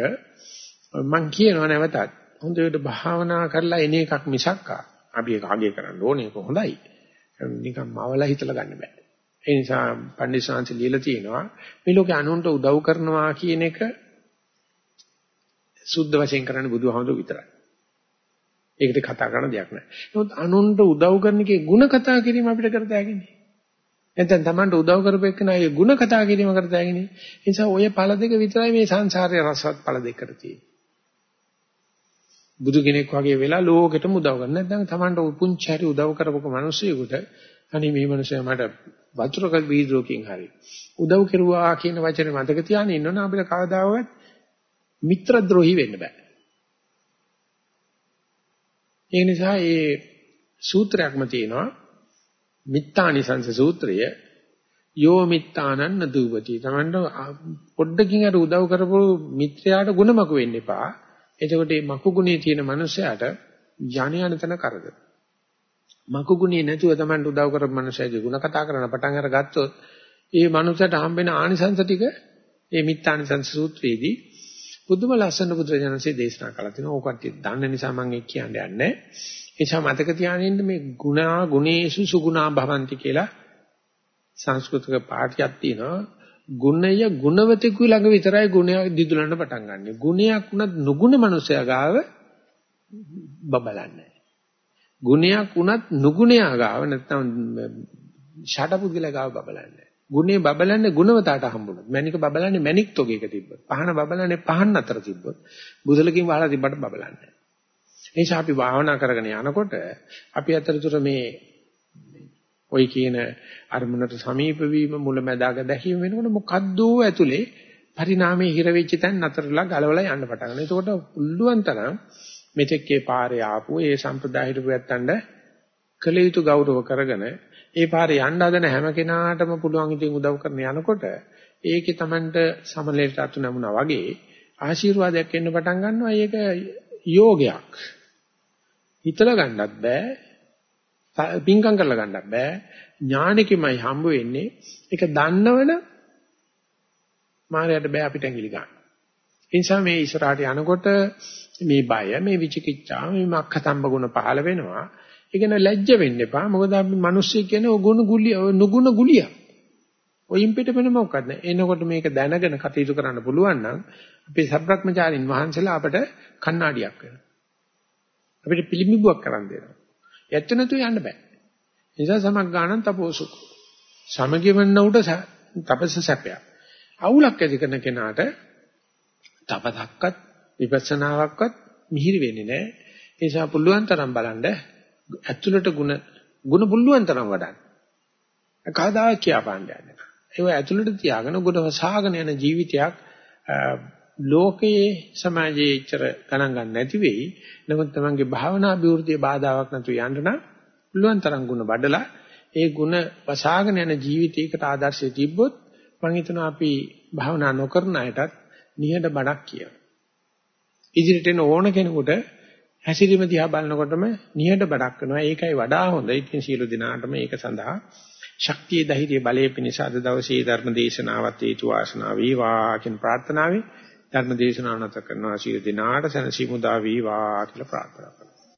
මම කියනවා නැවතත් හොඳට භාවනා කරලා එන එකක් මිසක් අපි ඒක අගය කරන්න ඕනේ ඒක හොඳයි. නිකන් මවලා හිතලා ගන්න බෑ. ඒ නිසා පණ්ඩිතසාංශ ලියලා තියෙනවා මේ ලෝකේ අනුන්ට උදව් කරනවා කියන එක සුද්ධ වශයෙන් කරන්නේ බුදුහාමුදුරුවෝ විතරයි. ඒකට කතා කරන දෙයක් නෑ. නමුත් අනුන්ට උදව් කරන එකේ ಗುಣ කතා කිරීම අපිට කරතෑගිනේ. නැත්නම් Tamanට උදව් කරපෙන්න අය ಗುಣ කතා කිරීම කරතෑගිනේ. ඒ නිසා ඔය පළ දෙක විතරයි මේ සංසාරයේ රසවත් පළ දෙකට තියෙන්නේ. බුදු කෙනෙක් වගේ වෙලා ලෝකෙටම උදව් කරන. නැත්නම් Tamanට පුංචි හරි උදව් කරපොක මිනිස්සුයෙකුට අනේ මේ මිනිස්සයා මට වතුරක බීජෝකින් හරි උදව් කෙරුවා කියන වචනේ මතක තියාගෙන ඉන්නවනම් අපිට කවදාවත් මිත්‍රද්‍රෝහි වෙන්න බෑ. ඒ නිසා ඒ සූත්‍රයක්ම තියෙනවා මිත්තානිසංස සූත්‍රය යෝ මිත්තානන්න දූපති. තමන්න පොඩ්ඩකින් අර උදව් කරපු මිත්‍රයාට ගුණමක වෙන්න එපා. එතකොට මේ මකුගුණේ තියෙන මනුස්සයාට යණ යන තන කරද. මකුගුණේ නැතුව තමන්න උදව් කරපු මනුස්සයාගේ ගුණ කතා කරන පටන් අරගත්තොත් ඒ මනුස්සයාට හම්බෙන ආනිසංස ටික මේ මිත්තානිසංස සූත්‍රයේදී බුදුම ලස්සන බුදුරජාණන්සේ දේශනා කළා තිනවා. ඕක කට්ටිය දන්න නිසා මම ඒක කියන්නේ නැහැ. ඒ නිසා මතක තියාගන්න මේ ගුණා ගුණේසු සුගුණා භවಂತಿ කියලා සංස්කෘතික පාඨයක් තියෙනවා. ගුණය ගුණවතෙකු ළඟ විතරයි ගුණය දිදුලන්න පටන් ගන්න. ගුණයක් උනත් නුගුණ මනුස්සයා ගාව බබලන්නේ. ගුණයක් උනත් නුගුණයා ගාව නැත්නම් ෂඩපුද්ගල ගාව බබලන්නේ. ගුණේ බබලන්නේ ගුණවතාට හම්බුනොත්. මණික බබලන්නේ මණික් තොගයක තිබ්බොත්. පහන බබලන්නේ පහන් අතර තිබ්බොත්. බුදලකින් වහලා තිබ්බට බබලන්නේ. ඒ නිසා අපි භාවනා කරගෙන යනකොට අපි අතරතුර මේ ওই කියන අරමුණට සමීප වීම මුලැමැදාක දැකීම වෙනකොට මොකද්ද ඇතුලේ පරිණාමයේ හිර වෙච්ච තැන් නතරලා ගලවලා යන්න පටන් ගන්නවා. එතකොට උල්ලුවන් තරම් මෙතෙක්ේ පාරේ ආපු ඒ සම්ප්‍රදාය හිටපු යත්තන්ට කළ යුතු ගෞරව කරගෙන ඒ පාරේ යන්න හදන හැම කෙනාටම පුළුවන් ඉතින් උදව් කරන යනකොට ඒකේ Tamanට සමලෙලට අතු නැමුණා වගේ ආශිර්වාදයක් එන්න පටන් ගන්නවා. ඒක යෝගයක්. හිතලා ගන්නත් බෑ. පිංකම් කරලා ගන්නත් බෑ. ඥානෙකමයි හම්බ වෙන්නේ. ඒක දන්නවනම් මායයට බෑ අපිට ඇඟිලි ගන්න. ඒ නිසා මේ ඉස්සරහට යනකොට මේ බය, මේ විචිකිච්ඡා, මේ මක්ඛතම්බ ගුණ පහළ වෙනවා. ඒක න ලැජ්ජ වෙන්න එපා. මොකද අපි මිනිස්සු කියන්නේ ඔය ගුණ ගුලිය, ඔය නුගුණ ගුලිය. ඔයින් පිට වෙන මොකක්ද නැහැ. එනකොට මේක දැනගෙන කටයුතු කරන්න පුළුවන් නම් අපේ සබ්‍රක්‍මචාරින් වහන්සේලා අපට කණ්ණාඩියක් වෙනවා. අපිට පිළිඹුවක් කරන් දෙනවා. ඇත්ත නැතු යන්න බෑ. ඒ නිසා සමග් ගානන් තපෝසුක. සමගිවන්න උට තපස සැපයක්. අවුලක් ඇති කරන කෙනාට තපතක්වත් විපස්සනාවක්වත් මිහිරි වෙන්නේ නැහැ. ඒ නිසා පුළුවන් තරම් බලන්න ඇතුළට ಗುಣ ಗುಣ පුළුවන් තරම් වඩන්න. කවදා කියාපාන්න යන්නේ. ඒව ඇතුළට තියාගෙන ගුණ වසහාගෙන යන ජීවිතයක් ලෝකයේ සමාජයේ ඉච්චර ගණන් ගන්න නැති වෙයි. නමුත් තමන්ගේ භාවනා අභිවෘද්ධිය බාධාවක් නැතුව යන්න නම් පුළුවන් තරම් ಗುಣ වඩලා ඒ ಗುಣ වසහාගෙන යන ජීවිතයකට ආදර්ශය තිබ්බොත් මම හිතනවා අපි භාවනා නොකරන අයටත් නිහඬ බණක් කියනවා. ඉදිරියට එන ඕන කෙනෙකුට හැසිරීම දිහා බලනකොටම නිහඬ බණක් කරනවා. ඒකයි වඩා හොඳ. ඉතින් සියලු දිනාටම ඒක සඳහා ශක්තිය ධෛර්ය බලයේ පිණිස අද දවසේ ධර්ම දේශනාවත් හේතු වාසනා වේවා කියන ප්‍රාර්ථනාවෙන් ධර්ම දේශනාව නැත කරනවා සියලු දිනාට සනසිමුදා වේවා කියලා ප්‍රාර්ථනා කරනවා.